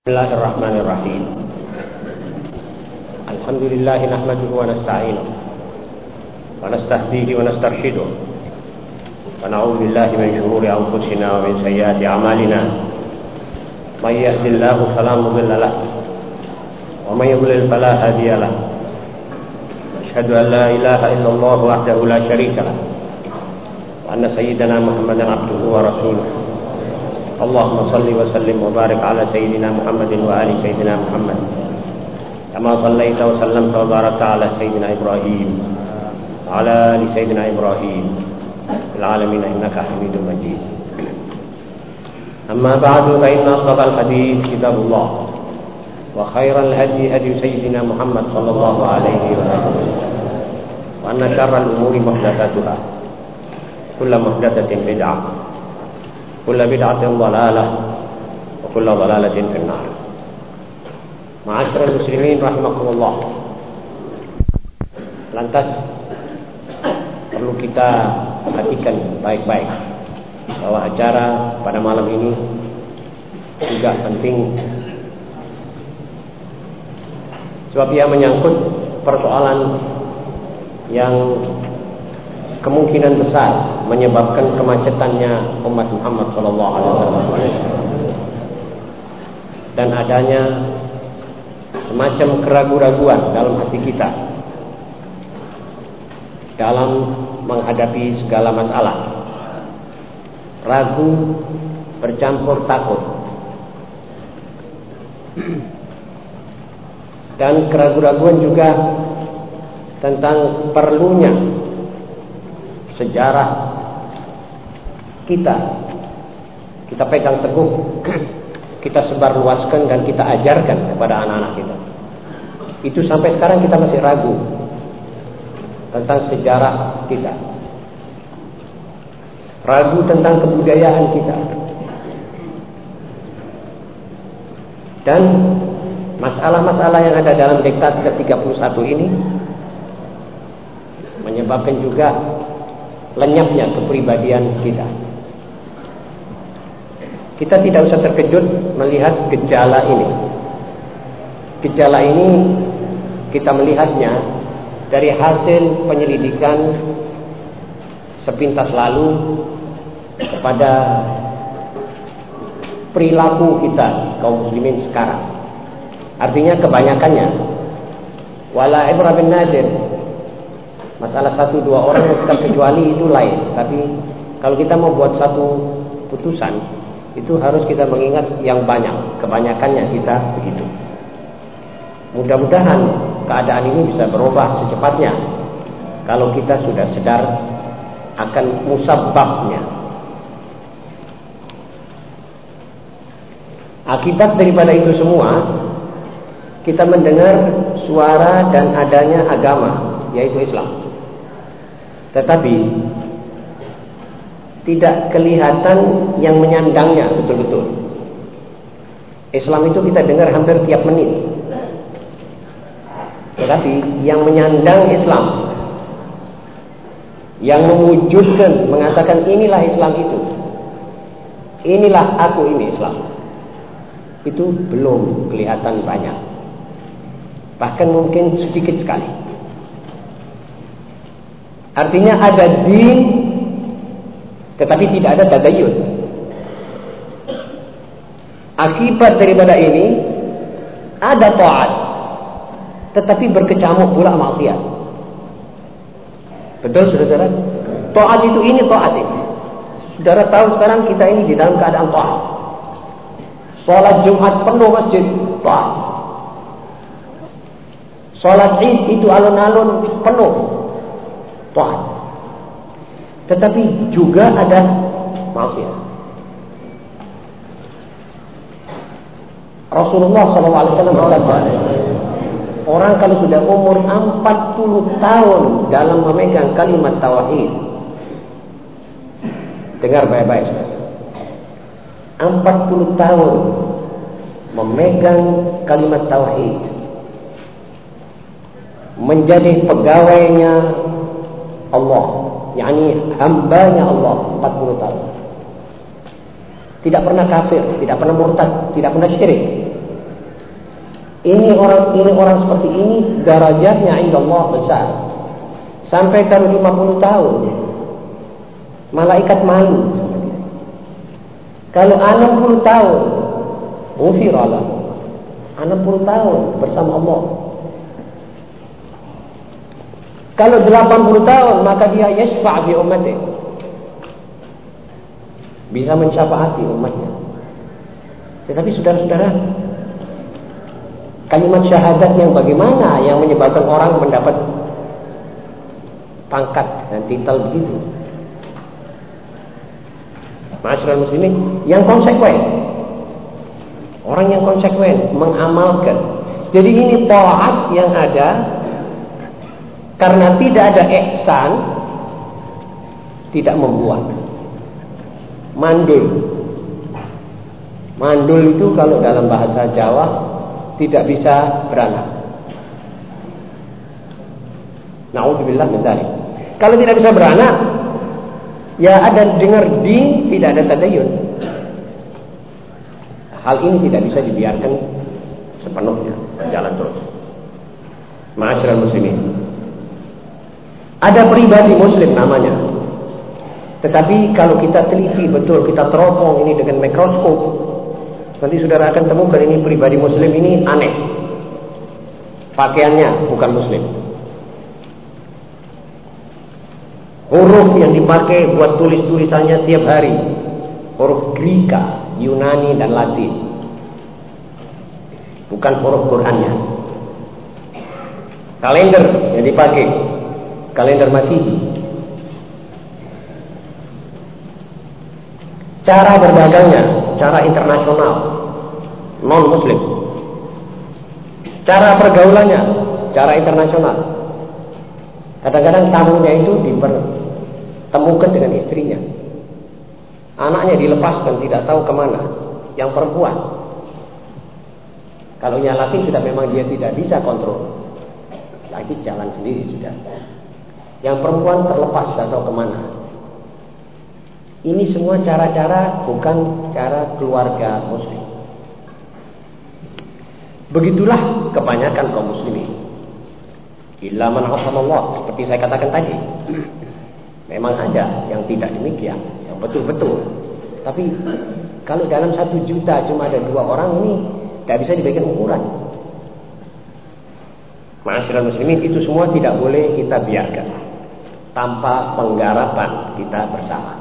بسم الله الرحمن الرحيم الحمد لله نحمده ونستعينه ونستهديه ونسترشده ونعوذ بالله من شرور انفسنا ومن سيئات اعمالنا من يهد الله فلا مضل له ومن يضلل فلا هادي له اشهد ان لا اله الا الله وحده لا شريك له وان سيدنا محمدا عبده ورسوله اللهم صل وسلم وبارك على سيدنا محمد وآل سيدنا محمد. كما صليت وسلمت وباركت على سيدنا إبراهيم وعلى آل سيدنا إبراهيم في العالمين إنك حميد مجيد. أما بعد فإن أصدق الحديث كتاب الله وخير الهدي هدي سيدنا محمد صلى الله عليه وسلم وأن شر الأمور محدثاتها. كل محدثة بدعة. كل بدعة ضلالة وكل ضلالة في النار معاشر المسلمين رحمكم الله lantas perlu kita perhatikan baik-baik bahwa acara pada malam ini juga penting sebab ia menyangkut persoalan yang kemungkinan besar menyebabkan kemacetannya umat Muhammad Sallallahu Alaihi Wasallam. Dan adanya semacam keraguan-raguan dalam hati kita dalam menghadapi segala masalah. Ragu bercampur takut. Dan keraguan-raguan juga tentang perlunya sejarah kita. Kita pegang teguh kita sebar luaskan dan kita ajarkan kepada anak-anak kita. Itu sampai sekarang kita masih ragu tentang sejarah kita. Ragu tentang kebudayaan kita. Dan masalah-masalah yang ada dalam diktat ke-31 ini menyebabkan juga lenyapnya kepribadian kita. Kita tidak usah terkejut melihat gejala ini. Gejala ini kita melihatnya dari hasil penyelidikan sepintas lalu kepada perilaku kita kaum muslimin sekarang. Artinya kebanyakannya wala ibra bin nadir Masalah satu dua orang yang terkecuali itu lain. Tapi kalau kita mau buat satu putusan, itu harus kita mengingat yang banyak. Kebanyakannya kita begitu. Mudah-mudahan keadaan ini bisa berubah secepatnya. Kalau kita sudah sadar akan musababnya. Akibat daripada itu semua, kita mendengar suara dan adanya agama, yaitu Islam. Tetapi tidak kelihatan yang menyandangnya betul-betul. Islam itu kita dengar hampir tiap menit. Tetapi yang menyandang Islam yang mewujudkan mengatakan inilah Islam itu. Inilah aku ini Islam. Itu belum kelihatan banyak. Bahkan mungkin sedikit sekali. Artinya ada din tetapi tidak ada tadayun. Akibat daripada ini ada taat tetapi berkecamuk pula maksiat. Betul saudara? Taat itu ini taat ini. Saudara tahu sekarang kita ini di dalam keadaan taat. Salat Jumat penuh masjid taat. Salat Id itu alun-alun penuh taat. Tetapi juga ada maksiat. Rasulullah SAW bersabda, orang kalau sudah umur 40 tahun dalam memegang kalimat tauhid, dengar baik-baik. 40 tahun memegang kalimat tauhid, menjadi pegawainya Allah, yakni hambanya Allah 40 tahun. Tidak pernah kafir, tidak pernah murtad, tidak pernah syirik. Ini orang ini orang seperti ini darajatnya inda Allah besar. Sampai kalau 50 tahun malaikat malu Kalau 60 tahun ghufiralah. 60 tahun bersama Allah. Kalau 80 tahun maka dia yashfa' bi ummati. Bisa mensyafaati umatnya. Tetapi saudara-saudara, kalimat syahadat yang bagaimana yang menyebabkan orang mendapat pangkat dan titel begitu? Masyarakat muslimin yang konsekuen. Orang yang konsekuen mengamalkan. Jadi ini taat yang ada karena tidak ada ihsan tidak membuat. Mandul. Mandul itu kalau dalam bahasa Jawa tidak bisa beranak. Nauzubillah min Kalau tidak bisa beranak, ya ada dengar din, tidak ada tadayun. Hal ini tidak bisa dibiarkan sepenuhnya jalan terus. Masyarakat muslimin. Ada pribadi muslim namanya. Tetapi kalau kita teliti betul, kita teropong ini dengan mikroskop, Nanti saudara akan temukan ini pribadi muslim ini aneh. Pakaiannya bukan muslim. Huruf yang dipakai buat tulis-tulisannya tiap hari. Huruf Greka, Yunani, dan Latin. Bukan huruf Qurannya. Kalender yang dipakai. Kalender Masihi. Cara berdagangnya cara internasional non muslim cara pergaulannya cara internasional. Kadang-kadang tamunya itu dipertemukan dengan istrinya. Anaknya dilepaskan tidak tahu ke mana. Yang perempuan. Kalau yang laki sudah memang dia tidak bisa kontrol. Lagi jalan sendiri sudah yang perempuan terlepas tahu ke mana ini semua cara-cara bukan cara keluarga muslim. Begitulah kebanyakan kaum muslimin. Illa man Allah, seperti saya katakan tadi. Memang ada yang tidak demikian, yang betul-betul. Tapi kalau dalam satu juta cuma ada dua orang ini tidak bisa diberikan ukuran. Masyarakat muslimin itu semua tidak boleh kita biarkan tanpa penggarapan kita bersama.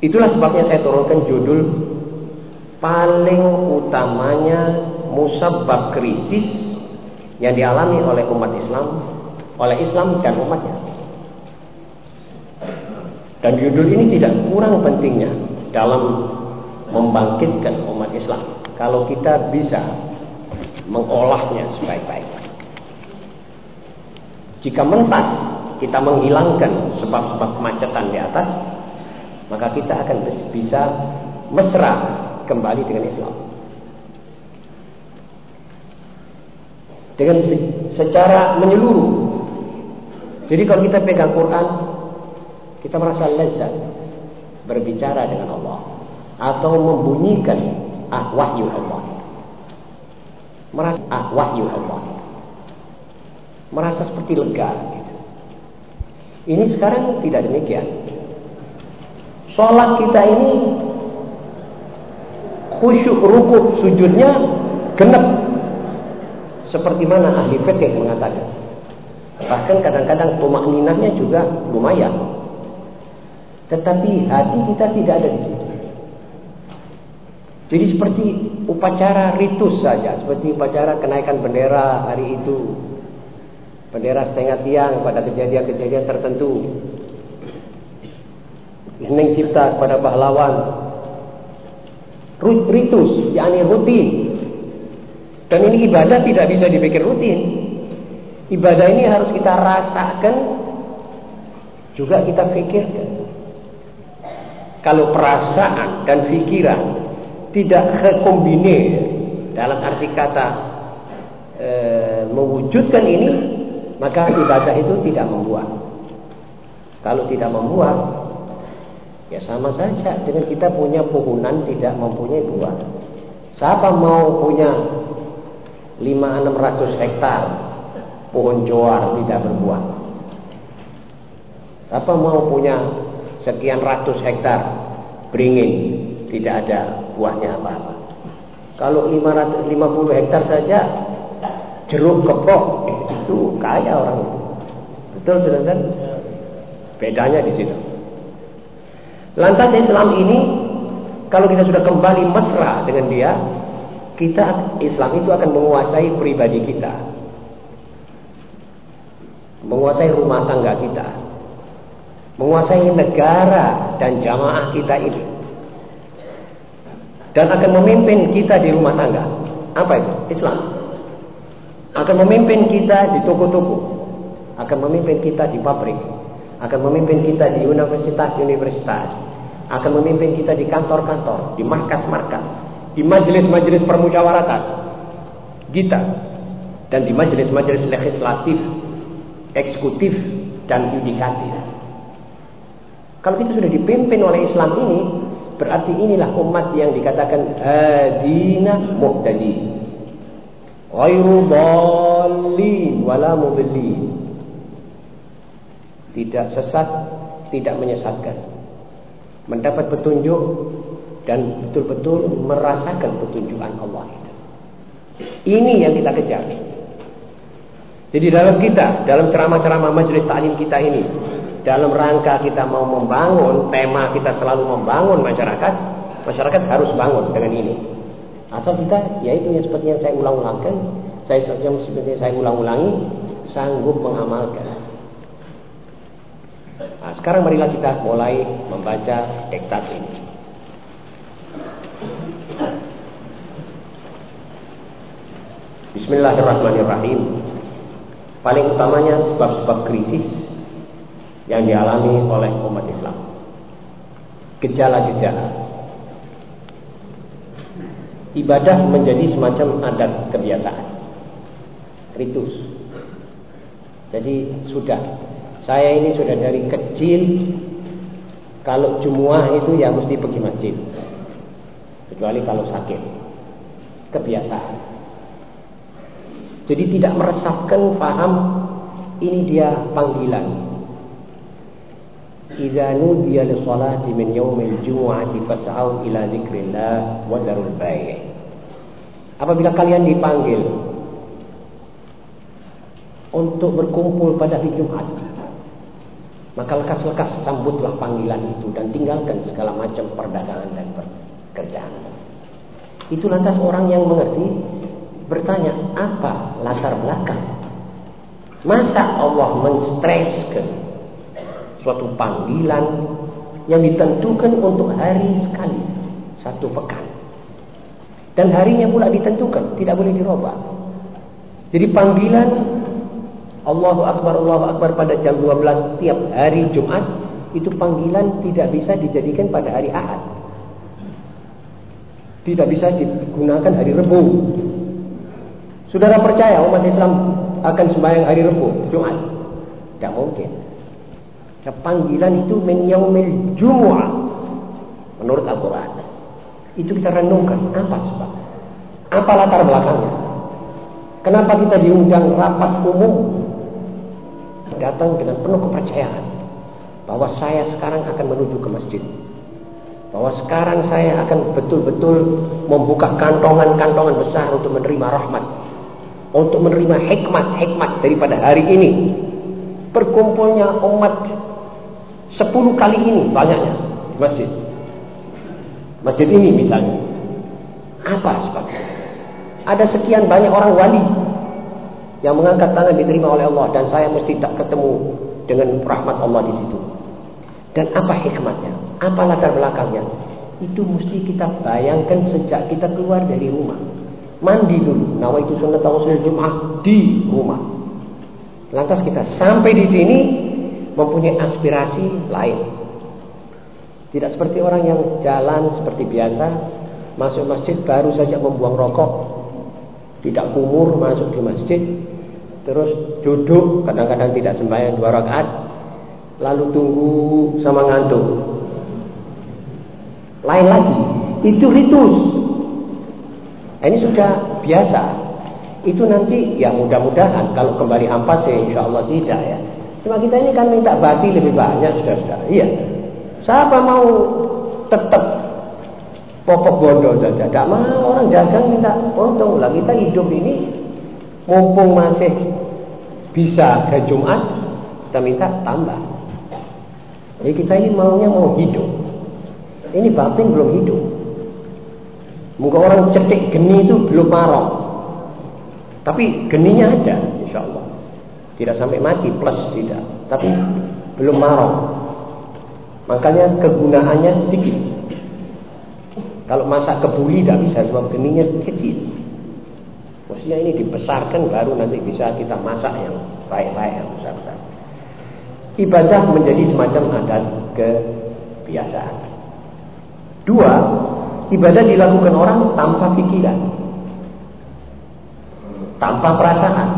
Itulah sebabnya saya turunkan judul paling utamanya musabab krisis yang dialami oleh umat Islam, oleh Islam dan umatnya. Dan judul ini tidak kurang pentingnya dalam membangkitkan umat Islam. Kalau kita bisa mengolahnya sebaik-baik. Jika mentas kita menghilangkan sebab-sebab kemacetan di atas, maka kita akan bisa mesra kembali dengan Islam. Dengan secara menyeluruh. Jadi kalau kita pegang Quran, kita merasa lezat berbicara dengan Allah atau membunyikan ah wahyu Allah. Merasa ah wahyu Allah. Merasa seperti lega gitu. Ini sekarang tidak demikian. Sholat kita ini khusyuk rukuk sujudnya genep seperti mana ahli fikih mengatakan. Bahkan kadang-kadang tumak juga lumayan. Tetapi hati kita tidak ada di situ. Jadi seperti upacara ritus saja, seperti upacara kenaikan bendera hari itu. Bendera setengah tiang pada kejadian-kejadian tertentu. Hening cipta kepada pahlawan. Ritus, yakni rutin. Dan ini ibadah tidak bisa dibikin rutin. Ibadah ini harus kita rasakan, juga kita pikirkan. Kalau perasaan dan pikiran tidak rekombinir dalam arti kata e, mewujudkan ini, maka ibadah itu tidak membuat. Kalau tidak membuat, Ya sama saja dengan kita punya pohonan tidak mempunyai buah. Siapa mau punya 5-600 hektar pohon joar tidak berbuah. Apa mau punya sekian ratus hektar beringin tidak ada buahnya apa-apa. Kalau 550 hektar saja jeruk keprok itu kaya orang itu. Betul sudah kan? Bedanya di situ. Lantas Islam ini kalau kita sudah kembali mesra dengan dia, kita Islam itu akan menguasai pribadi kita. Menguasai rumah tangga kita. Menguasai negara dan jamaah kita ini. Dan akan memimpin kita di rumah tangga. Apa itu? Islam. Akan memimpin kita di toko-toko. Akan memimpin kita di pabrik. Akan memimpin kita di universitas-universitas. Akan memimpin kita di kantor-kantor, di markas-markas, di majelis-majelis permusyawaratan kita dan di majelis-majelis legislatif, eksekutif dan yudikatif. Kalau kita sudah dipimpin oleh Islam ini, berarti inilah umat yang dikatakan hadina muhtadi. Ghairu dhalin wala mudillin. Tidak sesat, tidak menyesatkan. Mendapat petunjuk dan betul-betul merasakan petunjukan Allah itu. Ini yang kita kejar. Jadi dalam kita, dalam ceramah-ceramah majelis taklim kita ini, dalam rangka kita mau membangun, tema kita selalu membangun masyarakat, masyarakat harus bangun dengan ini. Asal kita, yaitu yang seperti yang saya ulang-ulangkan, saya yang seperti saya ulang-ulangi, sanggup mengamalkan. Nah, sekarang marilah kita mulai membaca diktat ini. Bismillahirrahmanirrahim. Paling utamanya sebab-sebab krisis yang dialami oleh umat Islam. Gejala-gejala. Ibadah menjadi semacam adat kebiasaan. Ritus. Jadi sudah saya ini sudah dari kecil kalau Jumuah itu ya mesti pergi masjid. Kecuali kalau sakit. Kebiasaan. Jadi tidak meresapkan paham ini dia panggilan. Idza nudiya li salati min yaumil jumu'ati fas'au ila dzikrillah wa darul bai'. Apabila kalian dipanggil untuk berkumpul pada hari Jumat, maka lekas-lekas sambutlah panggilan itu dan tinggalkan segala macam perdagangan dan pekerjaan. Itu lantas orang yang mengerti bertanya apa latar belakang masa Allah menstreskan suatu panggilan yang ditentukan untuk hari sekali satu pekan dan harinya pula ditentukan tidak boleh dirubah jadi panggilan Allahu Akbar Allahu Akbar pada jam 12 tiap hari Jumat itu panggilan tidak bisa dijadikan pada hari Ahad tidak bisa digunakan hari Rebu Saudara percaya umat Islam akan sembahyang hari Rabu, Jumat? Tidak mungkin. Nah, panggilan itu min yaumil menurut Al-Qur'an. Itu kita renungkan apa sebab? Apa latar belakangnya? Kenapa kita diundang rapat umum? Datang dengan penuh kepercayaan bahwa saya sekarang akan menuju ke masjid. Bahwa sekarang saya akan betul-betul membuka kantongan-kantongan besar untuk menerima rahmat untuk menerima hikmat-hikmat daripada hari ini. Berkumpulnya umat sepuluh kali ini banyaknya di masjid. Masjid ini misalnya. Apa sebabnya? Ada sekian banyak orang wali yang mengangkat tangan diterima oleh Allah dan saya mesti tak ketemu dengan rahmat Allah di situ. Dan apa hikmatnya? Apa latar belakangnya? Itu mesti kita bayangkan sejak kita keluar dari rumah mandi dulu. itu sunat tawasul Jumat di rumah. Lantas kita sampai di sini mempunyai aspirasi lain. Tidak seperti orang yang jalan seperti biasa, masuk masjid baru saja membuang rokok, tidak kumur masuk di masjid, terus duduk kadang-kadang tidak sembahyang dua rakaat, lalu tunggu sama ngantuk. Lain lagi, itu ritus. Ini sudah biasa. Itu nanti ya mudah-mudahan kalau kembali ampas ya insya Allah tidak ya. Cuma kita ini kan minta bati lebih banyak sudah-sudah. Iya. Siapa mau tetap popok bodoh saja? Tidak mau orang dagang minta untung lah. Kita hidup ini mumpung masih bisa ke Jumat, kita minta tambah. Jadi kita ini maunya mau hidup. Ini batin belum hidup. Mungkin orang cetik geni itu belum marah. Tapi geninya ada, insya Allah. Tidak sampai mati plus tidak. Tapi belum marah. Makanya kegunaannya sedikit. Kalau masak kebuli tidak bisa sebab geninya kecil. Maksudnya ini dibesarkan baru nanti bisa kita masak yang baik-baik yang besar-besar. Ibadah menjadi semacam adat kebiasaan. Dua, ibadah dilakukan orang tanpa pikiran, tanpa perasaan,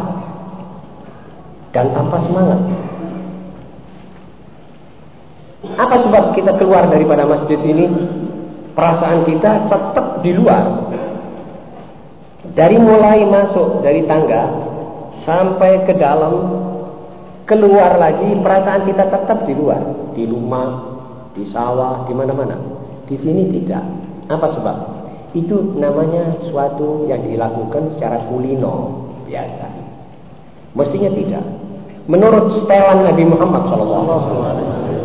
dan tanpa semangat. Apa sebab kita keluar daripada masjid ini? Perasaan kita tetap di luar. Dari mulai masuk dari tangga sampai ke dalam keluar lagi perasaan kita tetap di luar, di rumah, di sawah, di mana-mana. Di sini tidak. Apa sebab? Itu namanya suatu yang dilakukan secara kulino biasa. Mestinya tidak. Menurut setelan Nabi Muhammad SAW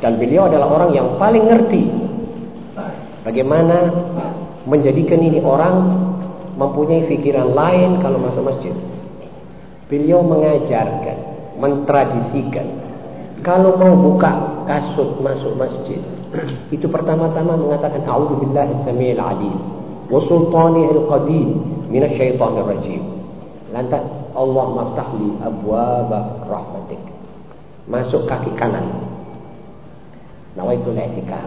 dan beliau adalah orang yang paling ngerti bagaimana menjadikan ini orang mempunyai pikiran lain kalau masuk masjid. Beliau mengajarkan, mentradisikan. Kalau mau buka kasut masuk masjid, itu pertama-tama mengatakan A'udzubillahi samil alim wa sultanihil qadim minasyaitonir rajim. Lantas Allah maftahli abwaba rahmatik. Masuk kaki kanan nawaitul i'tikaf.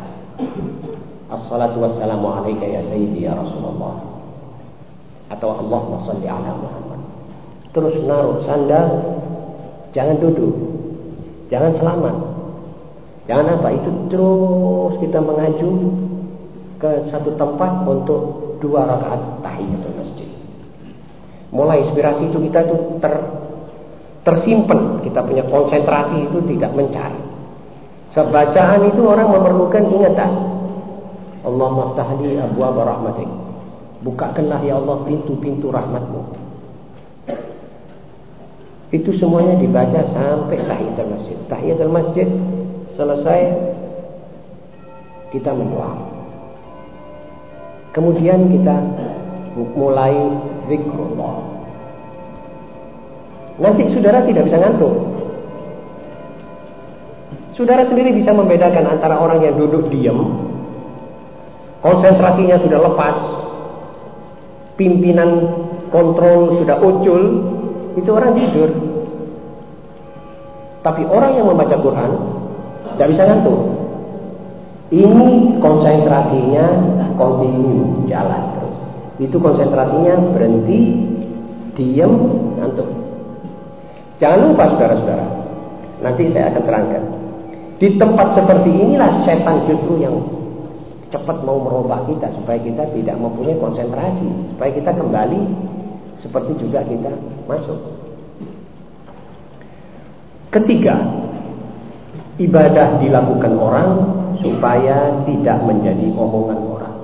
Assalatu wassalamu alaika ya sayyidi ya Rasulullah. Atau Allahumma salli ala Muhammad. Terus naruh sandal. Jangan duduk. Jangan selamat. Jangan apa itu terus kita mengaju Ke satu tempat untuk dua rakaat tahiyatul masjid. Mulai inspirasi itu kita tuh ter, tersimpan. Kita punya konsentrasi itu tidak mencari Sebab bacaan itu orang memerlukan ingatan. Allah maftahli abwa rahmatik. Bukakanlah ya Allah pintu-pintu rahmatmu. Itu semuanya dibaca sampai tahiyatul masjid. Tahiyatul masjid selesai kita berdoa. Kemudian kita mulai zikrullah. Nanti saudara tidak bisa ngantuk. Saudara sendiri bisa membedakan antara orang yang duduk diam, konsentrasinya sudah lepas, pimpinan kontrol sudah ucul, itu orang tidur. Tapi orang yang membaca Quran tidak bisa ngantuk. Ini konsentrasinya kontinu jalan terus. Itu konsentrasinya berhenti, diam, ngantuk. Jangan lupa saudara-saudara. Nanti saya akan terangkan. Di tempat seperti inilah setan justru yang cepat mau merubah kita supaya kita tidak mempunyai konsentrasi, supaya kita kembali seperti juga kita masuk. Ketiga, ibadah dilakukan orang supaya tidak menjadi omongan orang.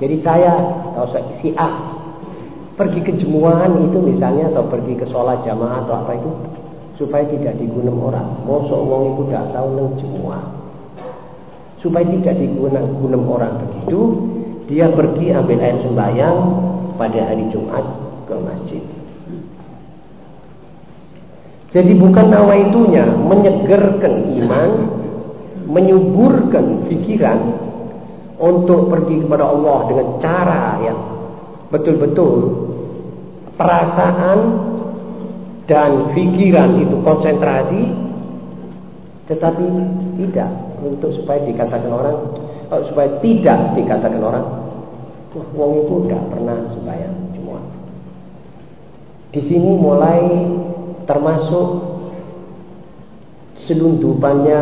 Jadi saya atau si A pergi ke jemuan itu misalnya atau pergi ke sholat jamaah atau apa itu supaya tidak digunem orang. Mosok wong iku tidak tahu nang semua. Supaya tidak digunem gunem orang begitu, dia pergi ambil air sembahyang pada hari Jumat ke masjid. Jadi bukan nawaitunya menyegerkan iman, menyuburkan pikiran untuk pergi kepada Allah dengan cara yang betul-betul perasaan dan pikiran itu konsentrasi tetapi tidak untuk supaya dikatakan orang oh, supaya tidak dikatakan orang wah wong itu tidak pernah sembahyang semua di sini mulai termasuk selundupannya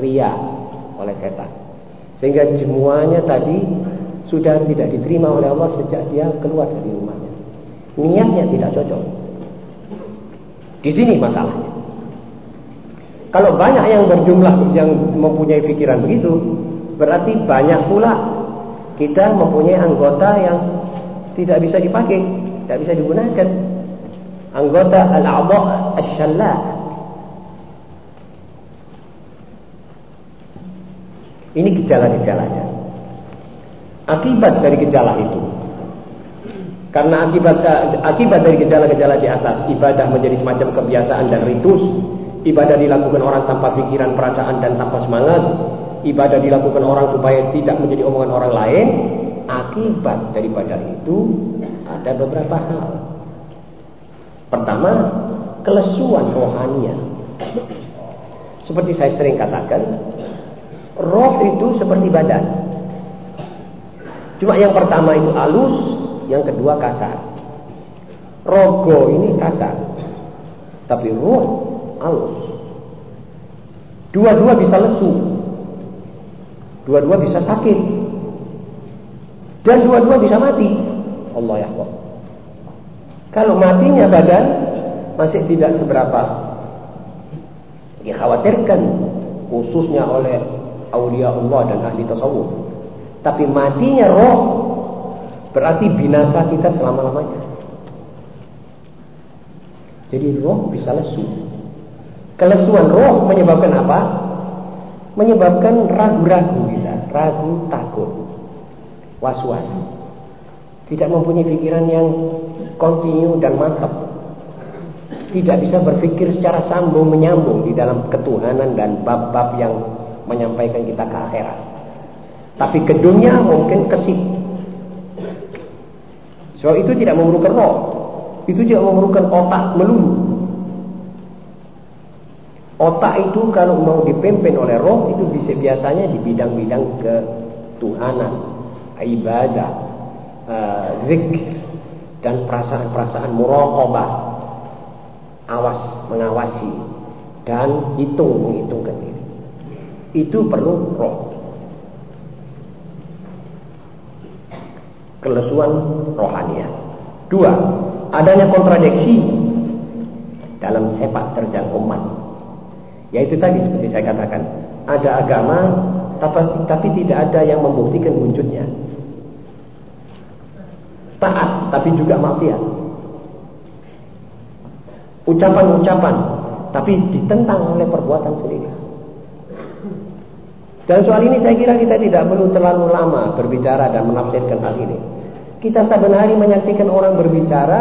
ria oleh setan. Sehingga semuanya tadi sudah tidak diterima oleh Allah sejak dia keluar dari rumahnya. Niatnya tidak cocok. Di sini masalahnya. Kalau banyak yang berjumlah yang mempunyai pikiran begitu, berarti banyak pula kita mempunyai anggota yang tidak bisa dipakai, tidak bisa digunakan. Anggota al-a'dha asy-syalla. Ini gejala-gejalanya. Akibat dari gejala itu karena akibat akibat dari gejala-gejala di atas, ibadah menjadi semacam kebiasaan dan ritus. Ibadah dilakukan orang tanpa pikiran, perasaan dan tanpa semangat. Ibadah dilakukan orang supaya tidak menjadi omongan orang lain. Akibat daripada itu ada beberapa hal. Pertama, kelesuan rohania. Seperti saya sering katakan, roh itu seperti badan. Cuma yang pertama itu halus, yang kedua kasar. Rogo ini kasar. Tapi ruh halus. Dua-dua bisa lesu. Dua-dua bisa sakit. Dan dua-dua bisa mati. Allah ya Allah. Kalau matinya badan masih tidak seberapa dikhawatirkan khususnya oleh aulia Allah dan ahli tasawuf. Tapi matinya roh Berarti binasa kita selama-lamanya. Jadi roh bisa lesu. Kelesuan roh menyebabkan apa? Menyebabkan ragu-ragu kita, ragu, takut, was-was. Tidak mempunyai pikiran yang kontinu dan mantap. Tidak bisa berpikir secara sambung menyambung di dalam ketuhanan dan bab-bab yang menyampaikan kita ke akhirat. Tapi ke dunia mungkin kesik So itu tidak memerlukan roh. Itu juga memerlukan otak melulu. Otak itu kalau mau dipimpin oleh roh itu bisa biasanya di bidang-bidang ketuhanan, ibadah, uh, zikir dan perasaan-perasaan muraqabah. Awas mengawasi dan hitung menghitungkan diri. Itu perlu roh. Kelesuan rohania. Dua, adanya kontradiksi dalam sepak terjang umat. Yaitu tadi seperti saya katakan, ada agama tapi, tapi tidak ada yang membuktikan wujudnya. Taat tapi juga maksiat. Ucapan-ucapan tapi ditentang oleh perbuatan sendiri. Dan soal ini saya kira kita tidak perlu terlalu lama berbicara dan menafsirkan hal ini. Kita saben hari menyaksikan orang berbicara,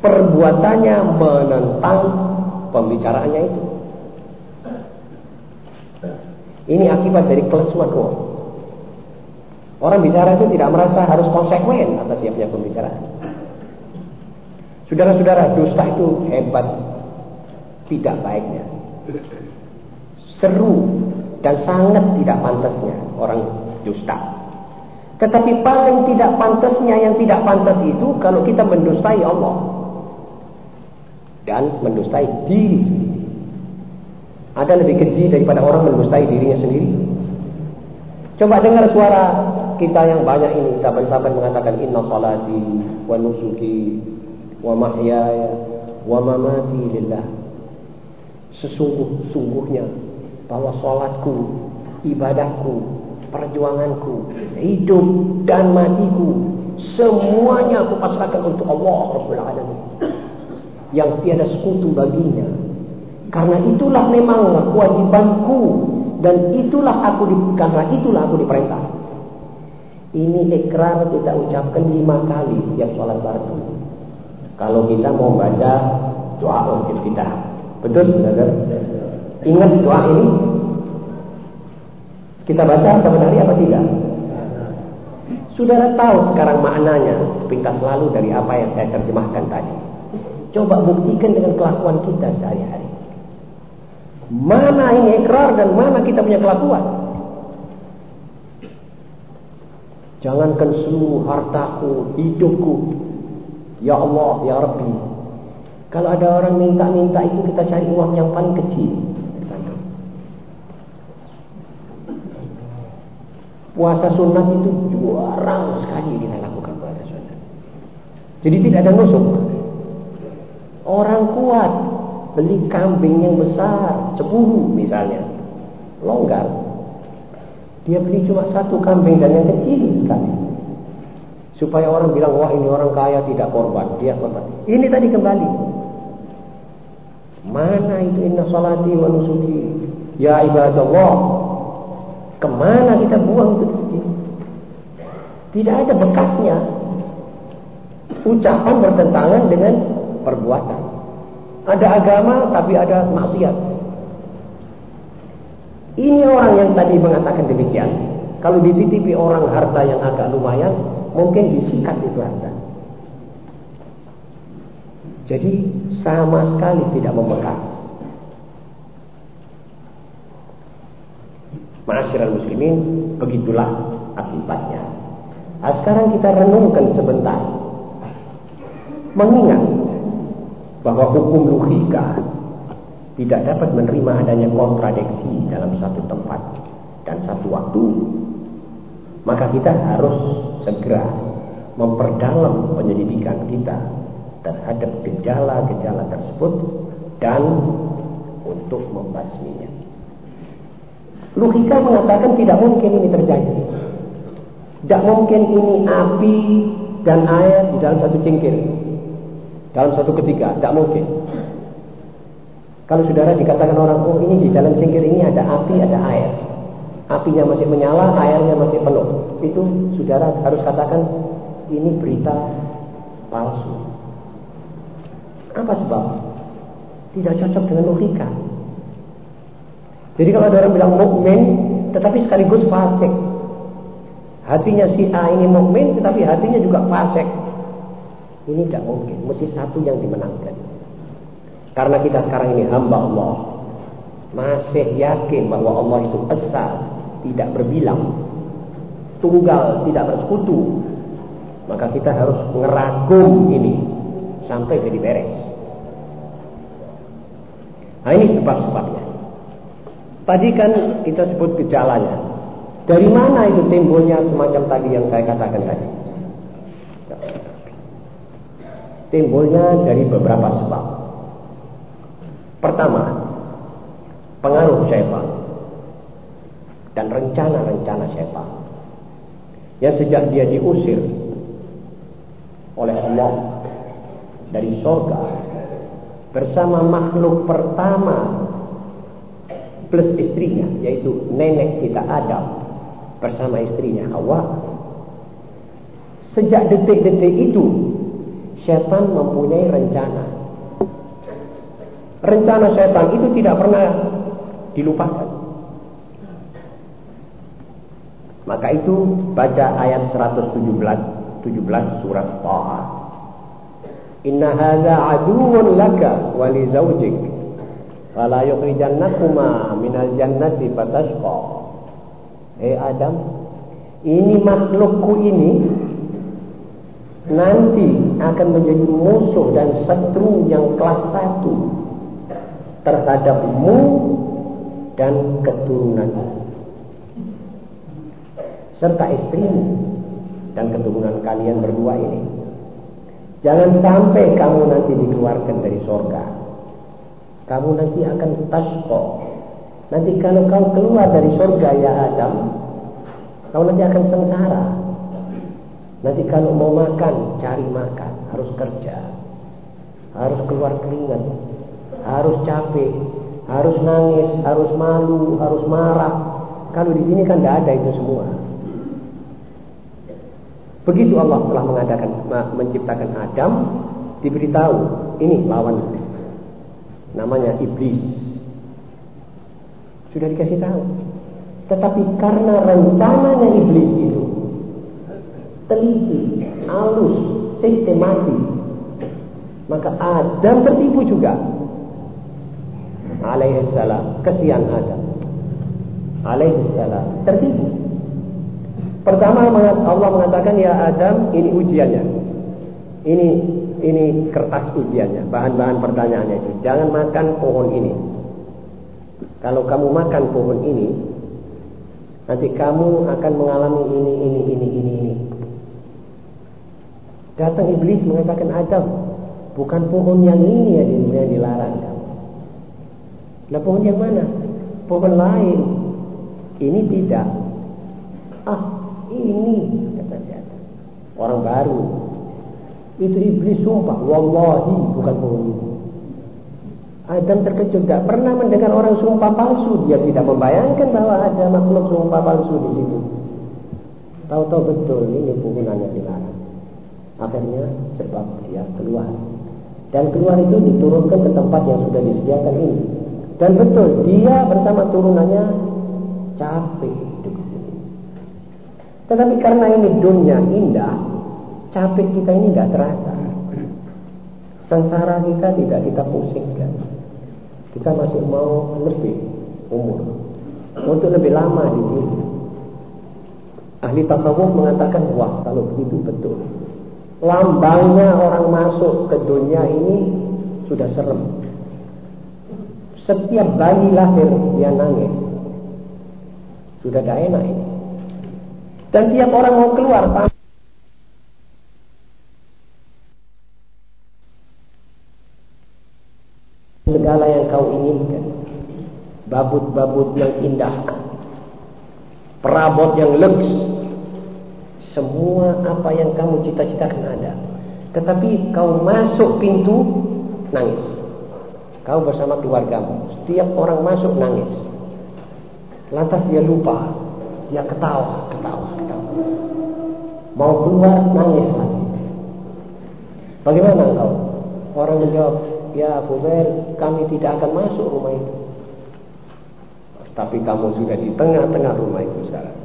perbuatannya menentang pembicaraannya itu. Ini akibat dari kelesuan roh. Orang bicara itu tidak merasa harus konsekuen atas siapnya pembicaraan. Saudara-saudara, dusta itu hebat, tidak baiknya. Seru dan sangat tidak pantasnya orang dusta. Tetapi paling tidak pantasnya yang tidak pantas itu kalau kita mendustai Allah. Dan mendustai diri sendiri. Ada lebih keji daripada orang mendustai dirinya sendiri. Coba dengar suara kita yang banyak ini. Sahabat-sahabat mengatakan Inna salati wa nusuki wa mahyaya wa mamati lillah. Sesungguh-sungguhnya bahwa salatku, ibadahku, perjuanganku, hidup dan matiku, semuanya aku pasrahkan untuk Allah Rabbul Alamin. Yang tiada sekutu baginya. Karena itulah memang kewajibanku dan itulah aku di, karena itulah aku diperintah. Ini ikrar kita ucapkan lima kali tiap sholat fardu. Kalau kita mau baca doa untuk kita, betul saudara? Ingat doa ini kita baca hari apa tidak? Saudara tahu sekarang maknanya sepintas lalu dari apa yang saya terjemahkan tadi. Coba buktikan dengan kelakuan kita sehari-hari. Mana ini ikrar dan mana kita punya kelakuan? Jangankan seluruh hartaku, hidupku. Ya Allah, Ya Rabbi. Kalau ada orang minta-minta itu kita cari uang yang paling kecil. Puasa sunat itu jarang sekali kita lakukan puasa sunat. Jadi tidak ada nusuk. Orang kuat beli kambing yang besar, sepuluh misalnya, longgar. Dia beli cuma satu kambing dan yang kecil sekali. Supaya orang bilang, wah ini orang kaya tidak korban, dia korban. Ini tadi kembali. Mana itu inna salati wa nusuki? Ya ibadallah. Ke mana kita buang itu? Tidak ada bekasnya. Ucapan bertentangan dengan perbuatan. Ada agama tapi ada maksiat. Ini orang yang tadi mengatakan demikian. Kalau dititipi orang harta yang agak lumayan, mungkin disikat itu harta. Jadi sama sekali tidak membekas. Masyarakat muslimin, begitulah akibatnya. Nah, sekarang kita renungkan sebentar. Mengingat bahwa hukum logika tidak dapat menerima adanya kontradiksi dalam satu tempat dan satu waktu, maka kita harus segera memperdalam penyelidikan kita terhadap gejala-gejala tersebut dan untuk membasminya. Logika mengatakan tidak mungkin ini terjadi. Tidak mungkin ini api dan air di dalam satu cingkir. Dalam satu ketika, tidak mungkin. Kalau saudara dikatakan orang, oh ini di dalam cingkir ini ada api, ada air. Apinya masih menyala, airnya masih penuh. Itu saudara harus katakan, ini berita palsu. Apa sebab? Tidak cocok dengan logika. Jadi kalau ada orang bilang mukmin, tetapi sekaligus fasik. Hatinya si A ini mukmin, tetapi hatinya juga fasik. Ini tidak mungkin. Mesti satu yang dimenangkan. Karena kita sekarang ini hamba Allah. Masih yakin bahwa Allah itu esa, tidak berbilang. Tunggal, tidak bersekutu. Maka kita harus ngeragum ini sampai jadi beres. Nah ini sebab-sebabnya. Tadi kan kita sebut gejalanya. Dari mana itu timbulnya semacam tadi yang saya katakan tadi? Timbulnya dari beberapa sebab. Pertama, pengaruh syaitan dan rencana-rencana syaitan. Yang sejak dia diusir oleh Allah dari sorga bersama makhluk pertama plus istrinya yaitu nenek kita Adam bersama istrinya Hawa sejak detik-detik itu syaitan mempunyai rencana rencana setan itu tidak pernah dilupakan. Maka itu baca ayat 117 17 surat Taha. Inna hadza aduwwun laka wa li fala yukhrijannakuma minal jannati fatashqa. Hei Adam, ini makhlukku ini nanti akan menjadi musuh dan setru yang kelas satu terhadapmu dan keturunanmu serta istrimu dan keturunan kalian berdua ini. Jangan sampai kamu nanti dikeluarkan dari sorga. Kamu nanti akan tasko. Nanti kalau kau keluar dari sorga ya Adam, kau nanti akan sengsara. Nanti kalau mau makan, cari makan, harus kerja, harus keluar keringat, harus capek, harus nangis, harus malu, harus marah. Kalau di sini kan tidak ada itu semua. Begitu Allah telah mengadakan menciptakan Adam, diberitahu ini lawan namanya iblis. Sudah dikasih tahu. Tetapi karena rencananya iblis itu teliti, halus, sistematis, maka Adam tertipu juga alaihissalam kesian Adam alaihissalam tertipu pertama Allah mengatakan ya Adam ini ujiannya ini ini kertas ujiannya bahan-bahan pertanyaannya itu jangan makan pohon ini kalau kamu makan pohon ini nanti kamu akan mengalami ini ini ini ini ini Datang iblis mengatakan Adam, bukan pohon yang ini ya yang dilarang kamu. Lah pohon yang mana? Pohon lain. Ini tidak. Ah, ini kata Adam. Orang baru. Itu iblis sumpah, wallahi bukan pohon ini. Adam terkejut, tidak pernah mendengar orang sumpah palsu. Dia tidak membayangkan bahwa ada makhluk sumpah palsu di situ. Tahu-tahu betul ini yang dilarang. Akhirnya sebab dia keluar. Dan keluar itu diturunkan ke tempat yang sudah disediakan ini. Dan betul, dia bersama turunannya capek Tetapi karena ini dunia indah, capek kita ini tidak terasa. Sengsara kita tidak kita pusingkan. Kita masih mau lebih umur untuk lebih lama di sini. Ahli tasawuf mengatakan wah kalau begitu betul. Lambangnya orang masuk ke dunia ini sudah serem. Setiap bayi lahir dia nangis. Sudah tidak enak ini. Dan tiap orang mau keluar segala yang kau inginkan. Babut-babut yang indah. Perabot yang lux. Semua apa yang kamu cita-citakan ada. Tetapi kau masuk pintu, nangis. Kau bersama keluargamu. Setiap orang masuk, nangis. Lantas dia lupa. Dia ketawa, ketawa, ketawa. Mau keluar, nangis lagi. Bagaimana kau? Orang menjawab, Ya Fudail, kami tidak akan masuk rumah itu. Tapi kamu sudah di tengah-tengah rumah itu sekarang.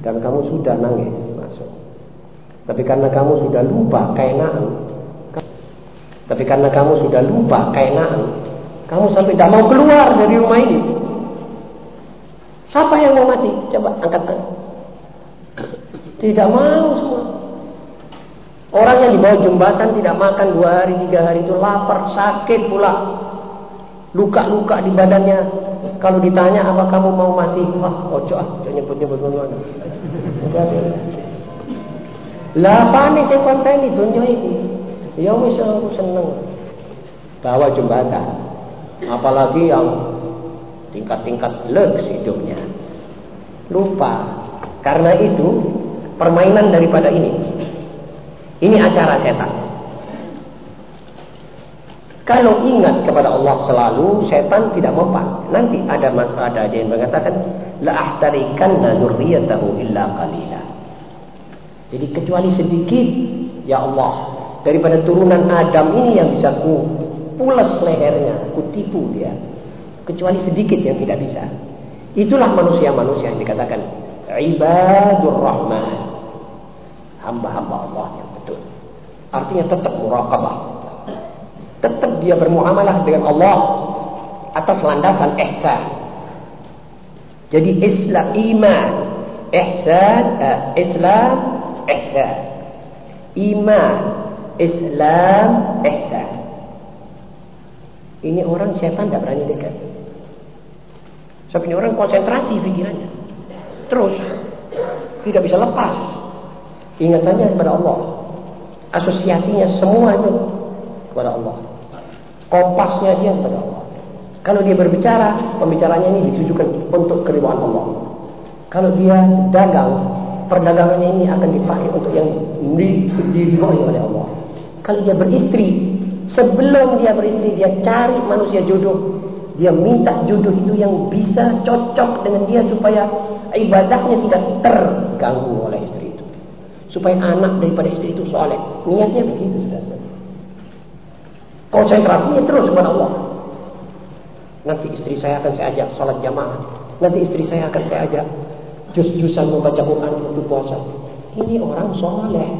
Dan kamu sudah nangis masuk. Tapi karena kamu sudah lupa kainaan. Tapi karena kamu sudah lupa kainaan. Kamu sampai tidak mau keluar dari rumah ini. Siapa yang mau mati? Coba angkat tangan. Tidak mau semua. Orang yang di bawah jembatan tidak makan dua hari, tiga hari itu lapar, sakit pula. Luka-luka di badannya. Kalau ditanya apa kamu mau mati? Wah, ojo ah, jangan nyebut-nyebut mana. Lah panik saya konten itu ini. Ya wis aku seneng. Bawa jembatan. Apalagi yang tingkat-tingkat lux hidupnya. Lupa. Karena itu permainan daripada ini. Ini acara setan. Kalau ingat kepada Allah selalu, setan tidak mempan. Nanti ada ada yang mengatakan, la ahtarikanna dzurriyyatahu illa qalila. Jadi kecuali sedikit, ya Allah, daripada turunan Adam ini yang bisa ku pulas lehernya, ku tipu dia. Kecuali sedikit yang tidak bisa. Itulah manusia-manusia yang dikatakan ibadur rahman. Hamba-hamba Allah yang Artinya tetap muraqabah. Tetap dia bermuamalah dengan Allah atas landasan ihsan. Jadi Islam iman, ihsan, uh, Islam, ihsan. Iman, Islam, ihsan. Ini orang setan tidak berani dekat. Sebab ini orang konsentrasi pikirannya. Terus tidak bisa lepas ingatannya kepada Allah asosiasinya semua itu kepada Allah. Kompasnya dia kepada Allah. Kalau dia berbicara, pembicaranya ini ditujukan untuk keridhaan Allah. Kalau dia dagang, perdagangannya ini akan dipakai untuk yang diridhoi oleh Allah. Kalau dia beristri, sebelum dia beristri dia cari manusia jodoh. Dia minta jodoh itu yang bisa cocok dengan dia supaya ibadahnya tidak terganggu oleh istri supaya anak daripada istri itu soleh. Niatnya begitu sudah. Konsentrasinya terus kepada Allah. Nanti istri saya akan saya ajak sholat jamaah. Nanti istri saya akan saya ajak jus-jusan membaca Quran untuk puasa. Ini orang soleh.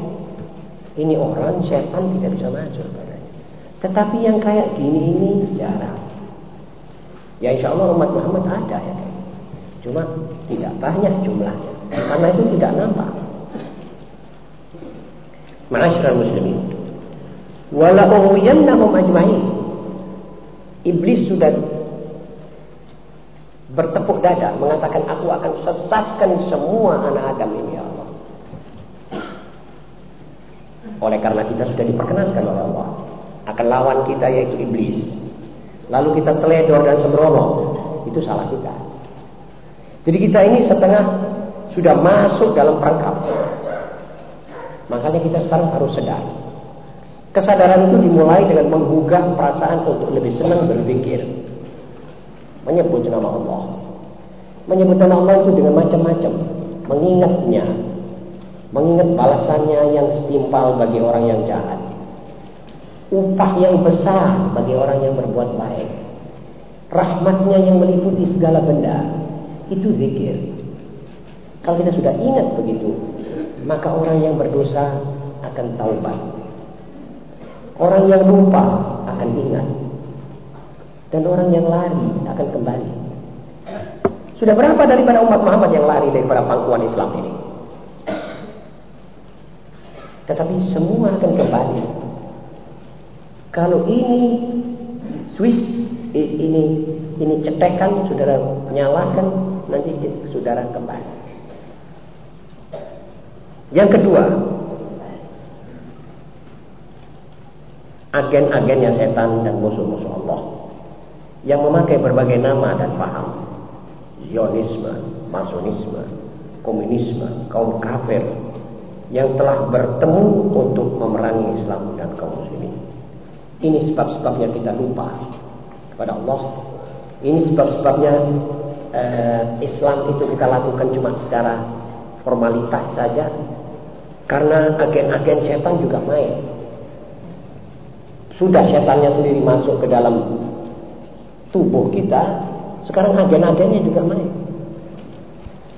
Ini orang setan tidak bisa masuk. Tetapi yang kayak gini ini jarang. Ya insya Allah umat Muhammad ada ya. Cuma tidak banyak jumlahnya. Karena itu tidak nampak. Ma'asyiral muslimin. Wala ughwiyannahum ajma'in. Iblis sudah bertepuk dada mengatakan aku akan sesatkan semua anak Adam ini ya Allah. Oleh karena kita sudah diperkenankan oleh Allah akan lawan kita yaitu iblis. Lalu kita teledor dan sembrono, itu salah kita. Jadi kita ini setengah sudah masuk dalam perangkap. Makanya kita sekarang harus sadar. Kesadaran itu dimulai dengan menggugah perasaan untuk lebih senang berpikir. Menyebut nama Allah. Menyebut nama Allah itu dengan macam-macam. Mengingatnya. Mengingat balasannya yang setimpal bagi orang yang jahat. Upah yang besar bagi orang yang berbuat baik. Rahmatnya yang meliputi segala benda. Itu zikir. Kalau kita sudah ingat begitu, maka orang yang berdosa akan taubat. Orang yang lupa akan ingat. Dan orang yang lari akan kembali. Sudah berapa daripada umat Muhammad yang lari daripada pangkuan Islam ini? Tetapi semua akan kembali. Kalau ini Swiss ini ini cetekan saudara nyalakan nanti saudara kembali. Yang kedua, agen-agennya setan dan musuh-musuh Allah yang memakai berbagai nama dan paham Zionisme, Masonisme, Komunisme, kaum kafir yang telah bertemu untuk memerangi Islam dan kaum muslimin. Ini sebab-sebabnya kita lupa kepada Allah. Ini sebab-sebabnya eh, Islam itu kita lakukan cuma secara formalitas saja karena agen-agen setan juga main. Sudah setannya sendiri masuk ke dalam tubuh kita, sekarang agen-agennya juga main.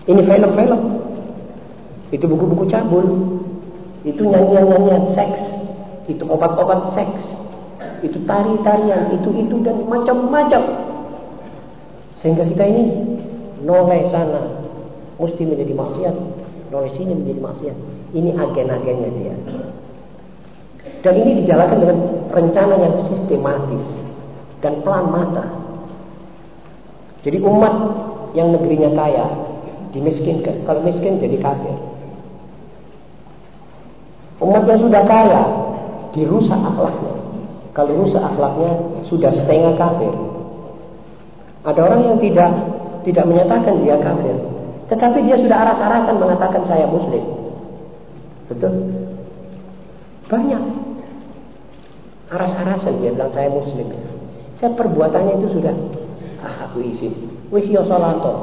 Ini film-film, itu buku-buku cabul, itu nyanyian-nyanyian seks, itu obat-obat seks, itu tari-tarian, itu itu dan macam-macam. Sehingga kita ini noleh sana mesti menjadi maksiat, noleh sini menjadi maksiat. Ini agen-agennya dia. Dan ini dijalankan dengan rencana yang sistematis dan pelan mata. Jadi umat yang negerinya kaya dimiskinkan. Kalau miskin jadi kafir. Umat yang sudah kaya dirusak akhlaknya. Kalau rusak akhlaknya sudah setengah kafir. Ada orang yang tidak tidak menyatakan dia kafir, tetapi dia sudah aras-arasan mengatakan saya muslim. Betul? Banyak aras-arasan dia bilang saya muslim. Saya perbuatannya itu sudah ah aku isi. Wis yo salat to.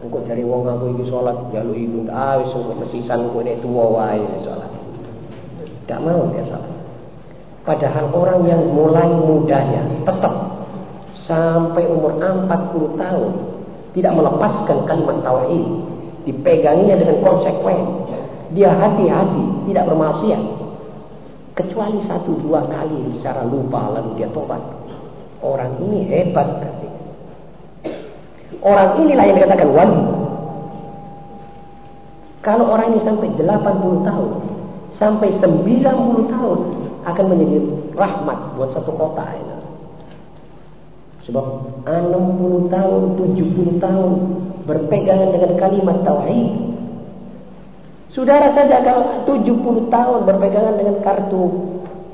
Engko dari wong aku iki salat jalu ibu ah wis engko mesisan engko nek tuwa wae salat. Tidak mau dia salat. Padahal orang yang mulai mudanya tetap sampai umur 40 tahun tidak melepaskan kalimat tauhid, dipeganginya dengan konsekuen. Dia hati-hati, tidak bermaksiat. Kecuali satu dua kali secara lupa lalu dia tobat. Orang ini hebat katanya. Orang inilah yang dikatakan wali. Kalau orang ini sampai 80 tahun, sampai 90 tahun akan menjadi rahmat buat satu kota ini. Sebab 60 tahun, 70 tahun berpegangan dengan kalimat tauhid. Saudara saja kalau 70 tahun berpegangan dengan kartu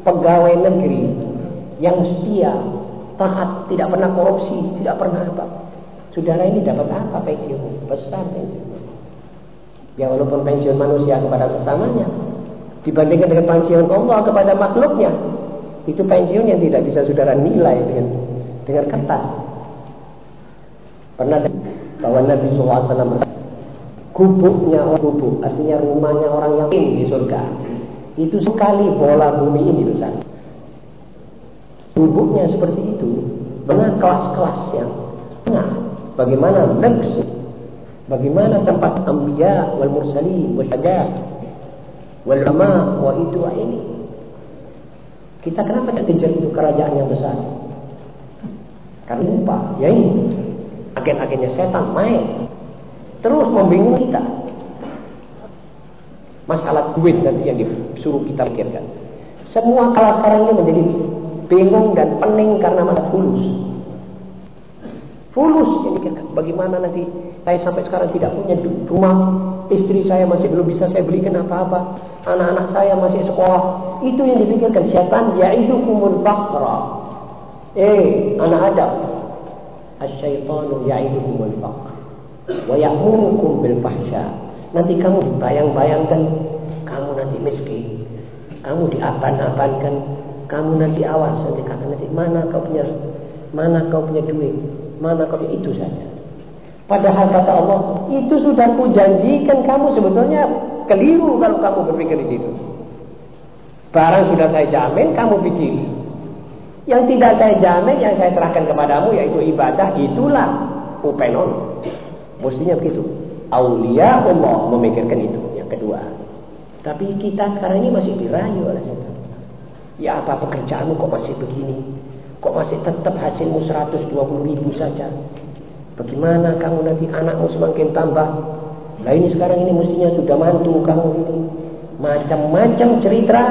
pegawai negeri yang setia, taat, tidak pernah korupsi, tidak pernah apa. Saudara ini dapat apa pensiun? Besar pensiun. Ya walaupun pensiun manusia kepada sesamanya dibandingkan dengan pensiun Allah kepada makhluknya, itu pensiun yang tidak bisa saudara nilai dengan dengan kertas. Pernah bahwa Nabi SAW gubuknya orang artinya rumahnya orang yang di surga. Itu sekali bola bumi ini besar. Gubuknya seperti itu, dengan kelas-kelas yang tengah. Bagaimana next, bagaimana tempat ambiya wal mursali wal syajat wal ulama wa itu wa ini. Kita kenapa kejar itu kerajaan yang besar? Karena lupa, ya ini agen-agennya setan main terus membingung kita. Masalah duit nanti yang disuruh kita pikirkan. Semua kalau sekarang ini menjadi bingung dan pening karena masalah fulus. Fulus yang dikirakan. Bagaimana nanti saya sampai sekarang tidak punya rumah, istri saya masih belum bisa saya belikan apa-apa. Anak-anak saya masih sekolah. Itu yang dipikirkan setan ya'idukumul faqra. Eh, anak Adam. Asyaitanu ya'idukumul faqra. Wa ya'murukum bil fahsya. Nanti kamu bayang-bayangkan kamu nanti miskin. Kamu diapan-apankan. Kamu nanti awas nanti kata nanti mana kau punya mana kau punya duit, mana kau punya itu saja. Padahal kata Allah, itu sudah kujanjikan kamu sebetulnya keliru kalau kamu berpikir di situ. Barang sudah saya jamin, kamu pikir. Yang tidak saya jamin, yang saya serahkan kepadamu yaitu ibadah, itulah upenon. Mestinya begitu. Aulia Allah memikirkan itu. Yang kedua. Tapi kita sekarang ini masih dirayu oleh setan. Ya apa pekerjaanmu kok masih begini? Kok masih tetap hasilmu 120 ribu saja? Bagaimana kamu nanti anakmu semakin tambah? Nah ini sekarang ini mestinya sudah mantu kamu ini. Macam-macam cerita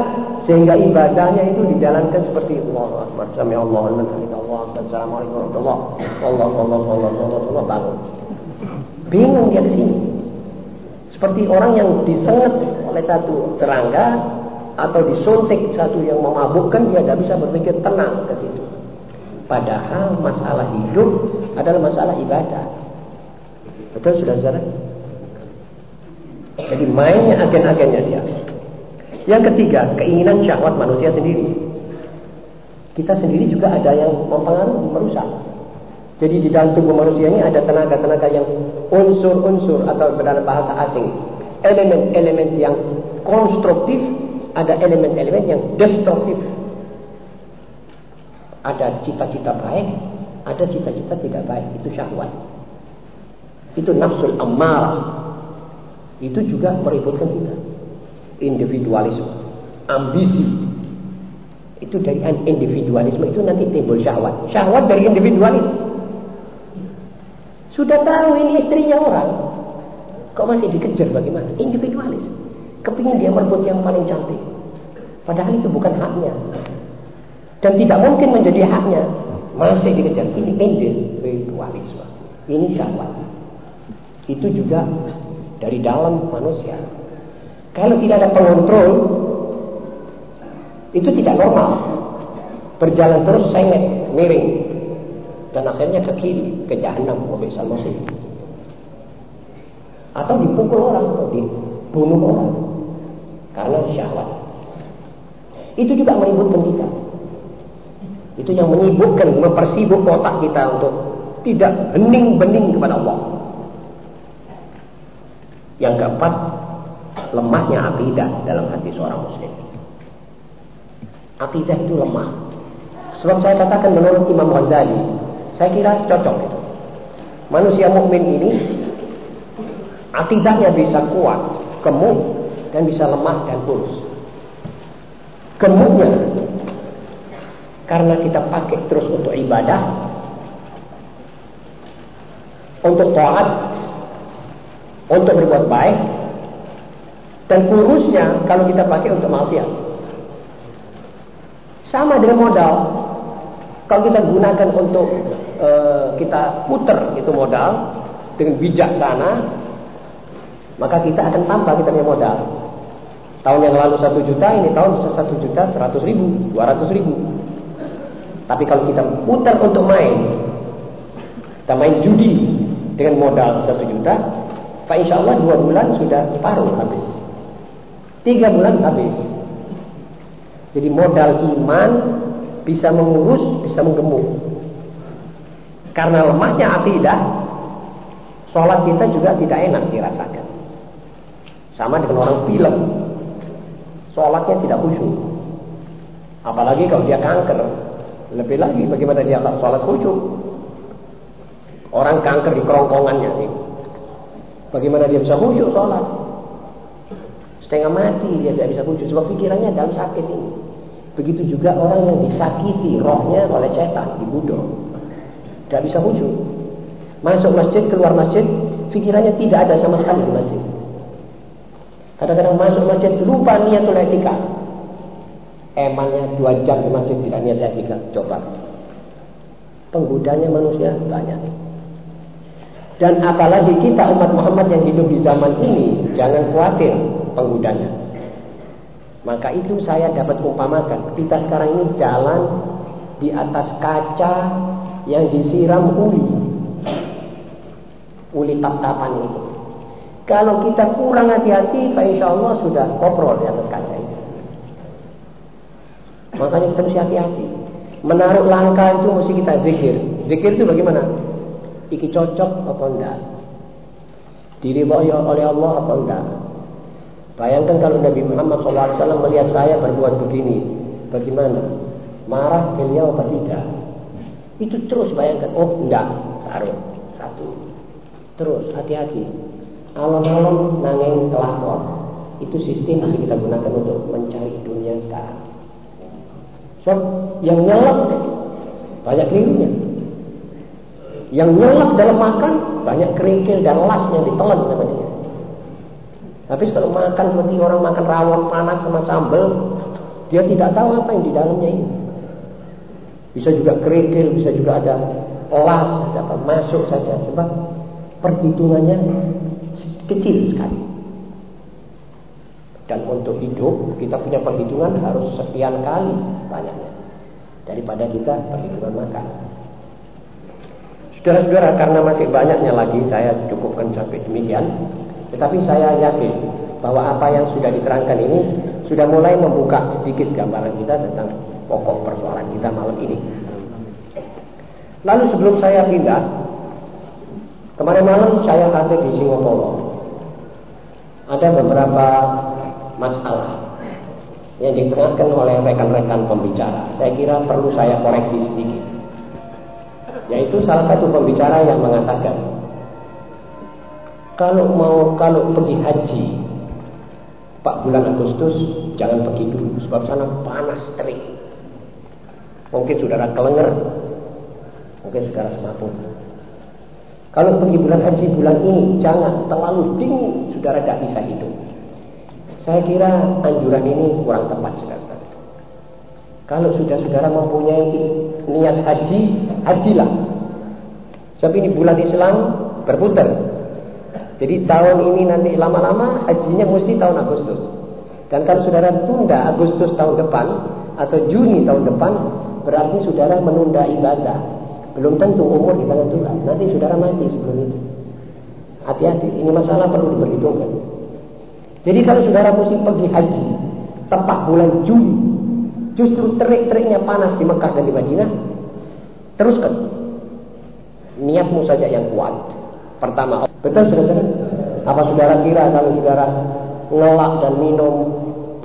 sehingga ibadahnya itu dijalankan seperti Allah Akbar. Sami Allah Allah Assalamualaikum warahmatullahi Allah Allah Allah Allah Allah bangun. Bingung dia di sini. Seperti orang yang disengat oleh satu serangga atau disuntik satu yang memabukkan dia tidak bisa berpikir tenang ke situ. Padahal masalah hidup adalah masalah ibadah. Betul sudah saudara? Jadi mainnya agen-agennya dia. Yang ketiga, keinginan syahwat manusia sendiri. Kita sendiri juga ada yang mempengaruhi, merusak. Jadi di dalam tubuh manusia ini ada tenaga-tenaga yang unsur-unsur atau dalam bahasa asing. Elemen-elemen yang konstruktif, ada elemen-elemen yang destruktif. Ada cita-cita baik, ada cita-cita tidak baik. Itu syahwat. Itu nafsul amarah. Itu juga meributkan kita. Individualisme, ambisi. Itu dari individualisme itu nanti timbul syahwat. Syahwat dari individualis. Sudah tahu ini istrinya orang. Kok masih dikejar bagaimana? Individualis. Kepingin dia merebut yang paling cantik. Padahal itu bukan haknya. Dan tidak mungkin menjadi haknya. Masih dikejar. Ini individualisme. Ini syahwat. Itu juga dari dalam manusia. Kalau tidak ada pengontrol, itu tidak normal. Berjalan terus sengit, miring. Dan akhirnya ke kiri, ke jahanam, mobil masih. Atau dipukul orang, atau dibunuh orang. Karena syahwat. Itu juga meributkan kita. Itu yang menyibukkan, mempersibuk otak kita untuk tidak hening-bening kepada Allah. Yang keempat, lemahnya akidah dalam hati seorang muslim. Akidah itu lemah. Sebab saya katakan menurut Imam Ghazali, saya kira cocok itu. Manusia mukmin ini akidahnya bisa kuat, gemuk dan bisa lemah dan kurus. Gemuknya karena kita pakai terus untuk ibadah, untuk taat, untuk berbuat baik, dan kurusnya kalau kita pakai untuk maksiat. Sama dengan modal. Kalau kita gunakan untuk e, kita putar itu modal dengan bijaksana, maka kita akan tambah kita punya modal. Tahun yang lalu satu juta, ini tahun bisa satu juta seratus ribu, dua ratus ribu. Tapi kalau kita putar untuk main, kita main judi dengan modal satu juta, Pak insya Allah dua bulan sudah separuh habis. Tiga bulan habis. Jadi modal iman bisa mengurus, bisa menggemuk. Karena lemahnya akidah, sholat kita juga tidak enak dirasakan. Sama dengan orang film. Sholatnya tidak khusyuk. Apalagi kalau dia kanker, lebih lagi bagaimana dia sholat khusyuk. Orang kanker di kerongkongannya sih. Bagaimana dia bisa khusyuk sholat? Setengah mati dia tidak bisa khusyuk. Sebab pikirannya dalam sakit ini. Begitu juga orang yang disakiti rohnya oleh cetak, dibunuh. Tidak bisa khusyuk. Masuk masjid, keluar masjid, pikirannya tidak ada sama sekali di masjid. Kadang-kadang masuk masjid lupa niatul etika. Emannya dua jam di masjid tidak niat etika. Coba. Penggodanya manusia banyak. Dan apalagi kita umat Muhammad yang hidup di zaman ini, jangan khawatir penggodanya. Maka itu saya dapat umpamakan. Kita sekarang ini jalan di atas kaca yang disiram uli. Uli tap-tapan itu. Kalau kita kurang hati-hati, insya Allah sudah koprol di atas kaca itu. Makanya kita mesti hati-hati. Menaruh langkah itu mesti kita zikir. Zikir itu bagaimana? Iki cocok apa enggak? Diri oleh Allah apa enggak? Bayangkan kalau Nabi Muhammad SAW melihat saya berbuat begini, bagaimana? Marah beliau apa tidak? Itu terus bayangkan, oh enggak, taruh satu. Terus hati-hati. Alon-alon nangeng kelakon. Itu sistem yang kita gunakan untuk mencari dunia sekarang. So, yang nyelak banyak kelirunya. Yang nyelak dalam makan banyak kerikil dan las yang ditelan namanya. Tapi kalau makan seperti orang makan rawon panas sama sambal, dia tidak tahu apa yang di dalamnya ini. Bisa juga kerikil, bisa juga ada las, ada apa masuk saja. Sebab perhitungannya kecil sekali. Dan untuk hidup kita punya perhitungan harus sekian kali banyaknya daripada kita perhitungan makan. Saudara-saudara, karena masih banyaknya lagi saya cukupkan sampai demikian. Tetapi saya yakin bahwa apa yang sudah diterangkan ini sudah mulai membuka sedikit gambaran kita tentang pokok persoalan kita malam ini. Lalu sebelum saya pindah, kemarin malam saya hadir di Singapura. Ada beberapa masalah yang diterangkan oleh rekan-rekan pembicara. Saya kira perlu saya koreksi sedikit. Yaitu salah satu pembicara yang mengatakan kalau mau kalau pergi haji Pak bulan Agustus jangan pergi dulu sebab sana panas terik. Mungkin saudara kelenger, mungkin saudara semaput. Kalau pergi bulan haji bulan ini jangan terlalu dingin, saudara tidak bisa hidup. Saya kira anjuran ini kurang tepat saudara. Kalau sudah saudara mempunyai niat haji, hajilah. Sebab ini bulan Islam berputar. Jadi tahun ini nanti lama-lama hajinya mesti tahun Agustus. Dan kalau saudara tunda Agustus tahun depan atau Juni tahun depan, berarti saudara menunda ibadah. Belum tentu umur di tangan Tuhan. Nanti saudara mati sebelum itu. Hati-hati, ini masalah perlu diperhitungkan. Jadi kalau saudara mesti pergi haji, tepat bulan Juni, justru terik-teriknya panas di Mekah dan di Madinah, teruskan. Niatmu saja yang kuat. Pertama, betul saudara? Apa saudara kira kalau saudara ngelak dan minum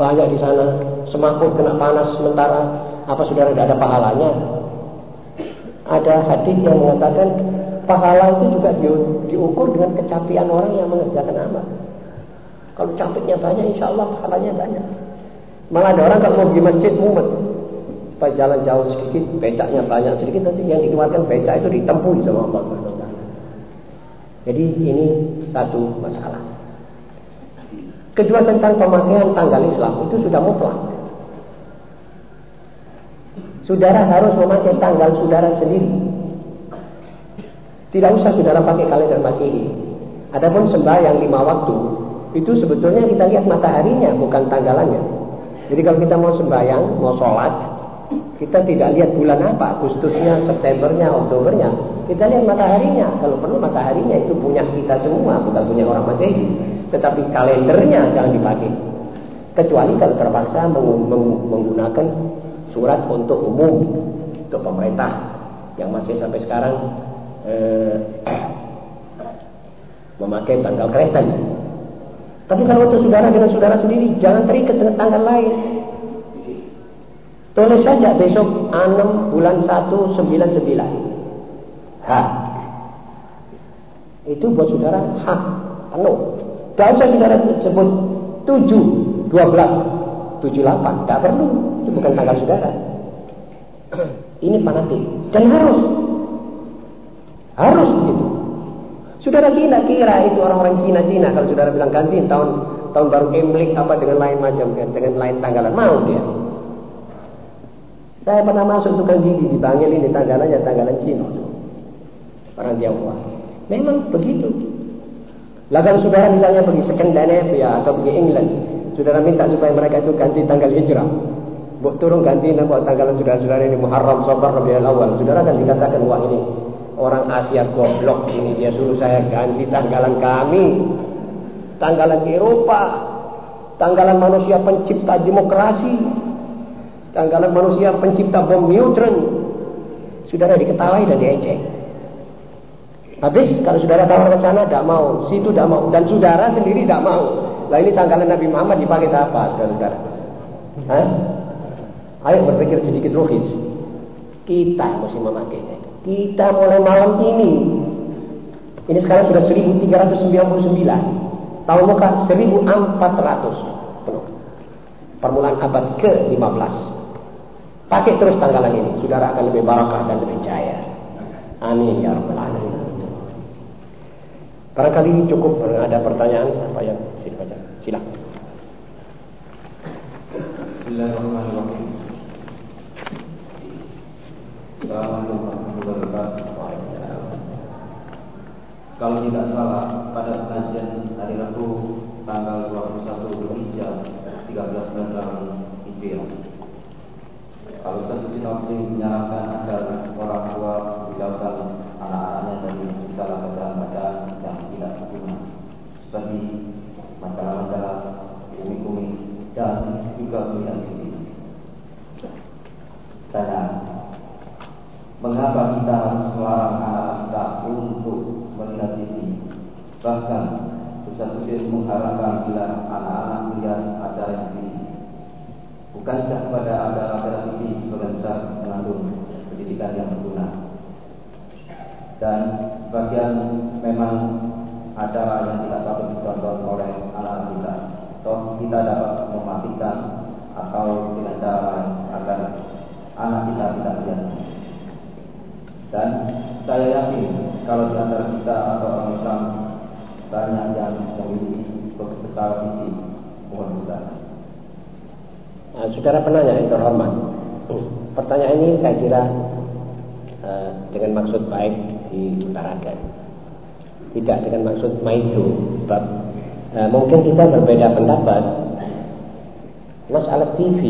banyak di sana, semakut kena panas sementara, apa saudara tidak ada pahalanya? Ada hadis yang mengatakan pahala itu juga di, diukur dengan kecapian orang yang mengerjakan amal. Kalau capeknya banyak, insya Allah pahalanya banyak. Malah ada orang kalau mau pergi masjid mumet, pas jalan jauh sedikit, becaknya banyak sedikit, nanti yang dikeluarkan becak itu ditempuh sama Allah. Jadi ini satu masalah. Kedua tentang pemakaian tanggal Islam itu sudah mutlak. Saudara harus memakai tanggal saudara sendiri. Tidak usah saudara pakai kalender Masehi. Adapun sembahyang lima waktu itu sebetulnya kita lihat mataharinya bukan tanggalannya. Jadi kalau kita mau sembahyang, mau sholat, kita tidak lihat bulan apa, Agustusnya, Septembernya, Oktobernya. Kita lihat mataharinya. Kalau perlu mataharinya itu punya kita semua, bukan punya orang Masehi. Tetapi kalendernya jangan dipakai. Kecuali kalau terpaksa menggunakan surat untuk umum, untuk pemerintah yang masih sampai sekarang eh, memakai tanggal Kristen. Tapi kalau untuk saudara dengan saudara sendiri, jangan terikat dengan tanggal lain. Tulis saja besok 6 bulan 1 99. H. Itu buat saudara hak penuh. Tidak usah saudara sebut 7, 12, 78. Tidak perlu. Itu bukan tanggal saudara. Ini fanatik. Dan harus. Harus begitu. Saudara kira kira itu orang-orang Cina-Cina kalau saudara bilang ganti tahun tahun baru Imlek apa dengan lain macam kan dengan lain tanggalan mau dia. Saya pernah masuk tukang gigi di Bangil ini tanggalannya tanggalan Cina. Orang Tionghoa. Memang begitu. Kalau saudara misalnya pergi Scandinavia atau pergi England, Saudara minta supaya mereka itu ganti tanggal hijrah. Buk turun ganti nama tanggalan saudara-saudara ini Muharram, Sabar, Rabiul Awal. Saudara kan dikatakan wah ini orang Asia goblok ini dia suruh saya ganti tanggalan kami. Tanggalan Eropa, tanggalan manusia pencipta demokrasi, tanggalan manusia pencipta bom neutron. Saudara diketahui dan diejek. Habis kalau saudara tawar ke sana tidak mau, situ tidak mau, dan saudara sendiri tidak mau. Lah ini tanggalan Nabi Muhammad dipakai apa, saudara-saudara? Hah? Ayo berpikir sedikit logis. Kita mesti memakainya. Kita mulai malam ini. Ini sekarang sudah 1399. Tahun muka 1400. Penuh. Permulaan abad ke-15. Pakai terus tanggalan ini. Saudara akan lebih barakah dan lebih jaya. Amin ya rabbal alamin. Barangkali cukup ada pertanyaan apa yang silakan. Silakan. Bismillahirrahmanirrahim. Kalau tidak salah, pada pengajian hari Rabu tanggal 21 Zulhijjah 1396 Hijriah. Kalau satu sinopsi menyarankan agar orang tua menjauhkan anak-anaknya dari segala tidak berguna, seperti masalah-masalah umi-umi dan juga melihat TV. Tanya, mengapa kita harus melarang anak kita untuk melihat TV? Bahkan Ustaz mengharapkan bila anak-anak melihat acara TV. Bukankah pada acara-acara TV sebagian besar mengandung pendidikan yang berguna? Dan sebagian memang acara yang tidak patut ditonton oleh anak-anak kita. Toh kita dapat mematikan atau dengan cara agar anak kita tidak melihat. Dan saya yakin kalau di antara kita atau orang Islam banyak yang memiliki besar visi mohon kita. Nah, saudara penanya yang terhormat, pertanyaan ini saya kira uh, dengan maksud baik diutarakan, tidak dengan maksud maitu. Sebab uh, mungkin kita berbeda pendapat. Masalah TV,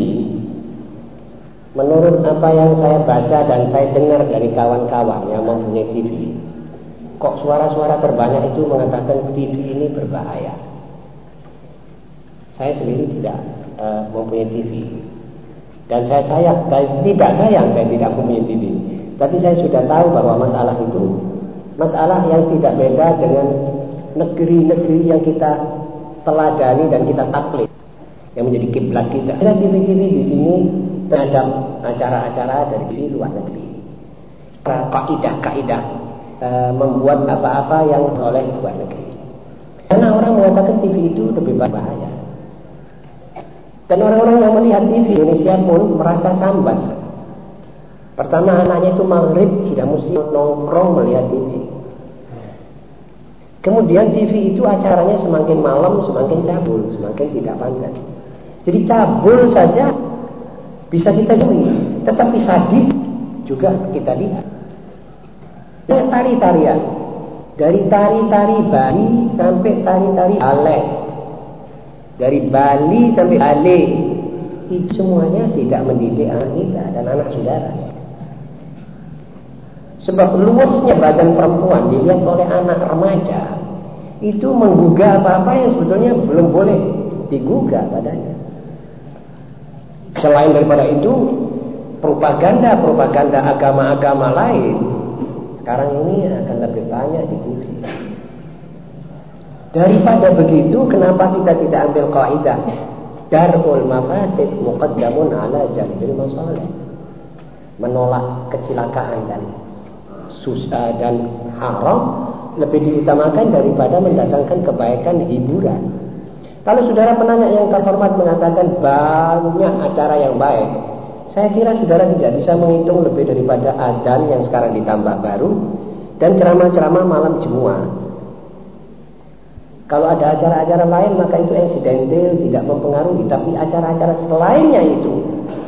menurut apa yang saya baca dan saya dengar dari kawan-kawan yang mempunyai TV, kok suara-suara terbanyak itu mengatakan TV ini berbahaya. Saya sendiri tidak uh, mempunyai TV. Dan saya sayang, saya tidak sayang saya tidak mempunyai TV. Tapi saya sudah tahu bahwa masalah itu masalah yang tidak beda dengan negeri-negeri yang kita teladani dan kita taklid yang menjadi kiblat kita. Kita TV-TV di sini terhadap acara-acara dari luar negeri. Kaidah-kaidah e, membuat apa-apa yang oleh luar negeri. Karena orang mengatakan TV itu lebih bahaya. Dan orang-orang yang melihat TV Indonesia pun merasa sambat. Pertama anaknya itu maghrib sudah mesti nongkrong melihat TV. Kemudian TV itu acaranya semakin malam semakin cabul, semakin tidak pantas. Jadi cabul saja bisa kita jui, tetapi sadis juga kita lihat. Dan tari-tarian, dari tari-tari Bali sampai tari-tari Balet, dari Bali sampai Bali, itu semuanya tidak mendidik anak kita dan anak saudara. Sebab luasnya badan perempuan dilihat oleh anak remaja itu menggugah apa-apa yang sebetulnya belum boleh digugah badannya. Selain daripada itu, propaganda-propaganda agama-agama lain sekarang ini akan lebih banyak di TV. Daripada begitu, kenapa kita tidak ambil kaidah darul mafasid muqaddamun ala jalbil masalih? Menolak kecelakaan dan susah dan haram lebih diutamakan daripada mendatangkan kebaikan hiburan. Kalau saudara penanya yang terhormat mengatakan banyak acara yang baik, saya kira saudara tidak bisa menghitung lebih daripada adan yang sekarang ditambah baru dan ceramah-ceramah malam Jumat. Kalau ada acara-acara lain maka itu insidental, tidak mempengaruhi. Tapi acara-acara selainnya itu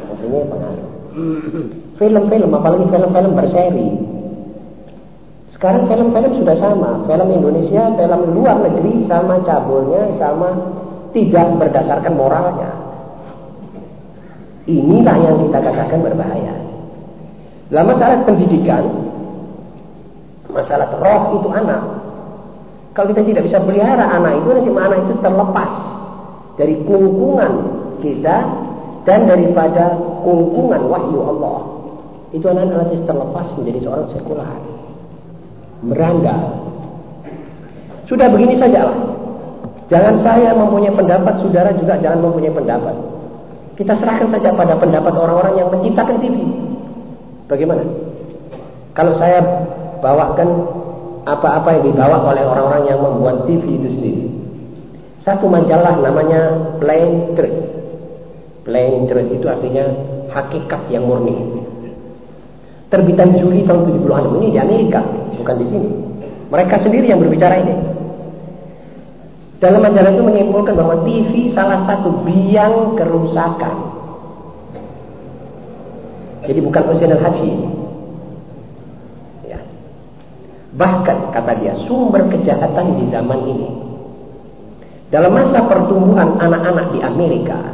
mempunyai pengaruh. Film-film, apalagi film-film berseri. Sekarang film-film sudah sama. Film Indonesia, film luar negeri sama cabulnya, sama tidak berdasarkan moralnya. Inilah yang kita katakan berbahaya. Dalam masalah pendidikan, masalah roh itu anak. Kalau kita tidak bisa pelihara anak itu, nanti anak itu terlepas dari kungkungan kita dan daripada kungkungan wahyu Allah. Itu anak-anak terlepas menjadi seorang sekular. Meranda. Sudah begini saja lah. Jangan saya mempunyai pendapat, saudara juga jangan mempunyai pendapat. Kita serahkan saja pada pendapat orang-orang yang menciptakan TV. Bagaimana? Kalau saya bawakan apa-apa yang dibawa oleh orang-orang yang membuat TV itu sendiri. Satu majalah namanya Plain Truth. Plain Truth itu artinya hakikat yang murni. Terbitan Juli tahun 76 ini di Amerika, bukan di sini. Mereka sendiri yang berbicara ini. Dalam majalah itu menyimpulkan bahwa TV salah satu biang kerusakan. Jadi bukan Hussein al-Haji. Ya. Bahkan kata dia sumber kejahatan di zaman ini. Dalam masa pertumbuhan anak-anak di Amerika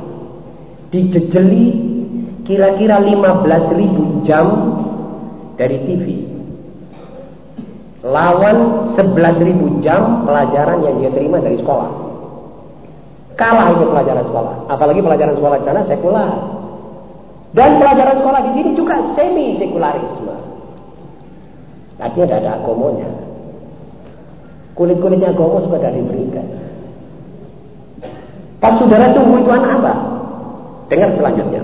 dijejeli kira-kira 15.000 jam dari TV lawan 11.000 jam pelajaran yang dia terima dari sekolah. Kalah ini pelajaran sekolah. Apalagi pelajaran sekolah di sana sekular. Dan pelajaran sekolah di sini juga semi sekularisme. Artinya tidak ada agomonya. Kulit-kulitnya agomo sudah dari diberikan. Pas saudara tunggu itu anak apa? Dengar selanjutnya.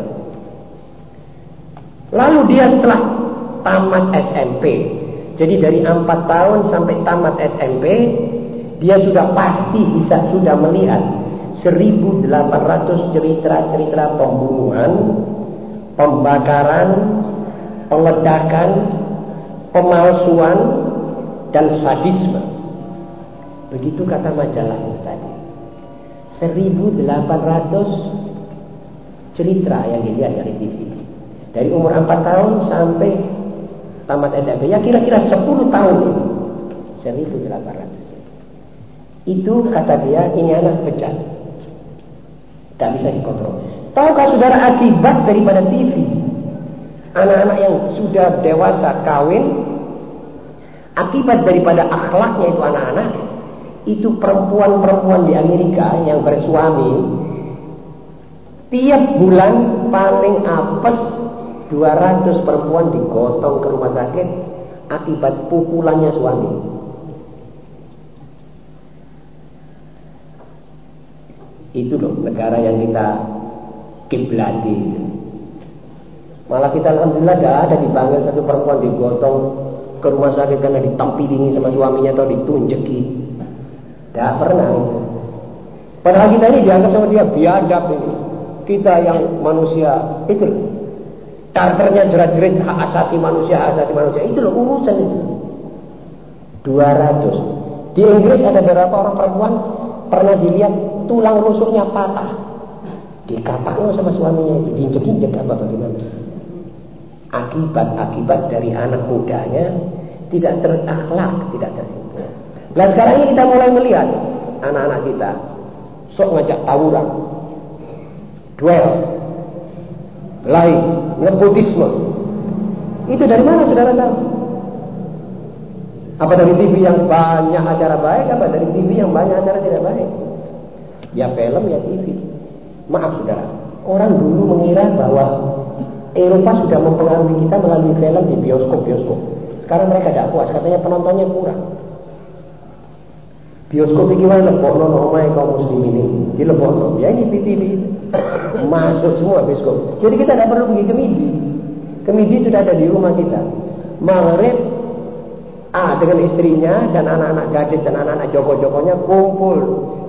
Lalu dia setelah tamat SMP, jadi dari 4 tahun sampai tamat SMP, dia sudah pasti bisa sudah melihat 1800 cerita-cerita pembunuhan, pembakaran, peledakan, pemalsuan, dan sadisme. Begitu kata majalah itu tadi. 1800 cerita yang dilihat dari TV. Dari umur 4 tahun sampai tamat SMP ya kira-kira 10 tahun. Ini 1800 itu kata dia ini anak bejat tak bisa dikontrol. Tahukah saudara akibat daripada TV anak-anak yang sudah dewasa kawin akibat daripada akhlaknya itu anak-anak itu perempuan-perempuan di Amerika yang bersuami tiap bulan paling apes 200 perempuan digotong ke rumah sakit akibat pukulannya suami. Itu loh negara yang kita kiblati. Malah kita alhamdulillah tidak ada dipanggil satu perempuan digotong ke rumah sakit karena ditampilingi sama suaminya atau ditunjeki. Tidak pernah. Padahal kita ini dianggap sama dia biadab ini. Kita yang manusia itu Charternya jerat-jerit hak asasi manusia, hak asasi manusia. Itu loh urusan itu. 200. Di Inggris ada beberapa orang perempuan pernah dilihat tulang rusuknya patah. Dikapaknya sama suaminya itu. Diinjek-injek apa bagaimana. Akibat-akibat dari anak mudanya tidak terakhlak, tidak tersentuh. Dan sekarang ini kita mulai melihat anak-anak kita sok ngajak tawuran, duel, lain, nepotisme. Itu dari mana saudara tahu? Apa dari TV yang banyak acara baik, apa dari TV yang banyak acara tidak baik? Ya film, ya TV. Maaf saudara, orang dulu mengira bahwa Eropa sudah mempengaruhi kita melalui film di bioskop-bioskop. Sekarang mereka puas, katanya penontonnya kurang. Bioskop ini nono omai kaum muslim ini? Di lebok Ya ini PTV. Masuk semua bioskop. Jadi kita tidak perlu pergi ke MIDI. Ke MIDI sudah ada di rumah kita. Maghrib A dengan istrinya dan anak-anak gadis dan anak-anak joko-jokonya kumpul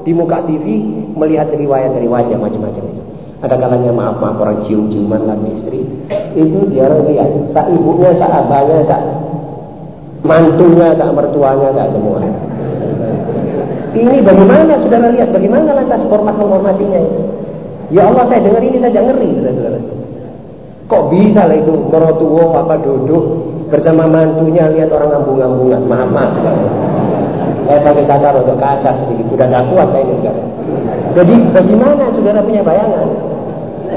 di muka TV melihat riwayat dari wajah macam-macam itu. Ada kalanya maaf maaf orang cium-ciuman lagi istri. Itu dia orang lihat. Tak ibunya, tak abahnya, tak mantunya, tak mertuanya, tak semua. Ini bagaimana saudara lihat, bagaimana lantas format menghormatinya itu. Ya Allah saya dengar ini saja ngeri saudara. Kok bisa lah itu merotuwo apa duduk bersama mantunya lihat orang ngambung-ngambungan. Maaf. Saya pakai kata untuk kaca sedikit. Sudah tidak kuat saya saudara. Jadi bagaimana saudara punya bayangan?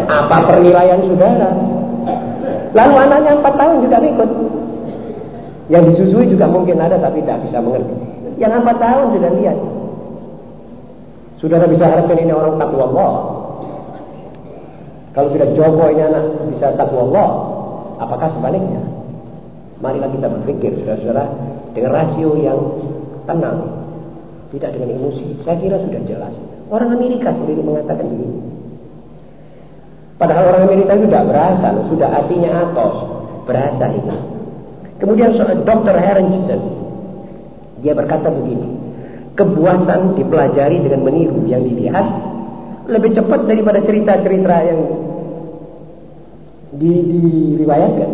Apa penilaian saudara? Lalu anaknya empat tahun juga ikut. Yang disusui juga mungkin ada tapi tidak bisa mengerti. Yang empat tahun sudah lihat. Saudara bisa harapkan ini orang takwa Allah. Kalau sudah Joko ini anak bisa takwa Allah, apakah sebaliknya? Marilah kita berpikir, saudara-saudara, dengan rasio yang tenang, tidak dengan emosi. Saya kira sudah jelas. Orang Amerika sendiri mengatakan begini. Padahal orang Amerika itu tidak berasa, sudah hatinya atos, berasa itu. Kemudian Dr. Harrington, dia berkata begini, kepuasan dipelajari dengan meniru yang dilihat lebih cepat daripada cerita-cerita yang di, diriwayatkan.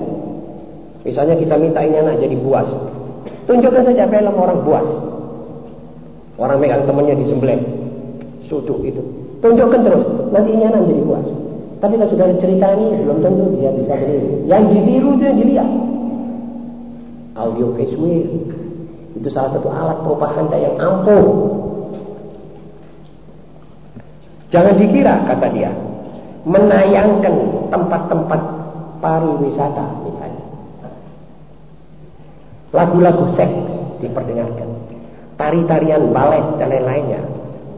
Misalnya kita minta ini anak jadi buas. Tunjukkan saja film orang buas. Orang megang temannya disembelih. Suduk itu. Tunjukkan terus. Nanti ini anak jadi buas. Tapi kalau sudah cerita ini belum tentu dia bisa berdiri. Yang ditiru itu yang dilihat. Audio visual. Itu salah satu alat propaganda yang ampuh. Jangan dikira, kata dia, menayangkan tempat-tempat pariwisata misalnya. Lagu-lagu seks diperdengarkan. Tari-tarian balet dan lain-lainnya.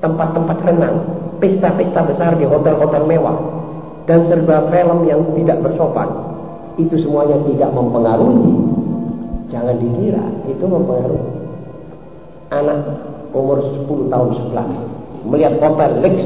Tempat-tempat renang. Pesta-pesta besar di hotel-hotel mewah. Dan serba film yang tidak bersopan. Itu semuanya tidak mempengaruhi. Jangan dikira itu mempengaruhi. Anak umur 10 tahun sebelah melihat hotel Lex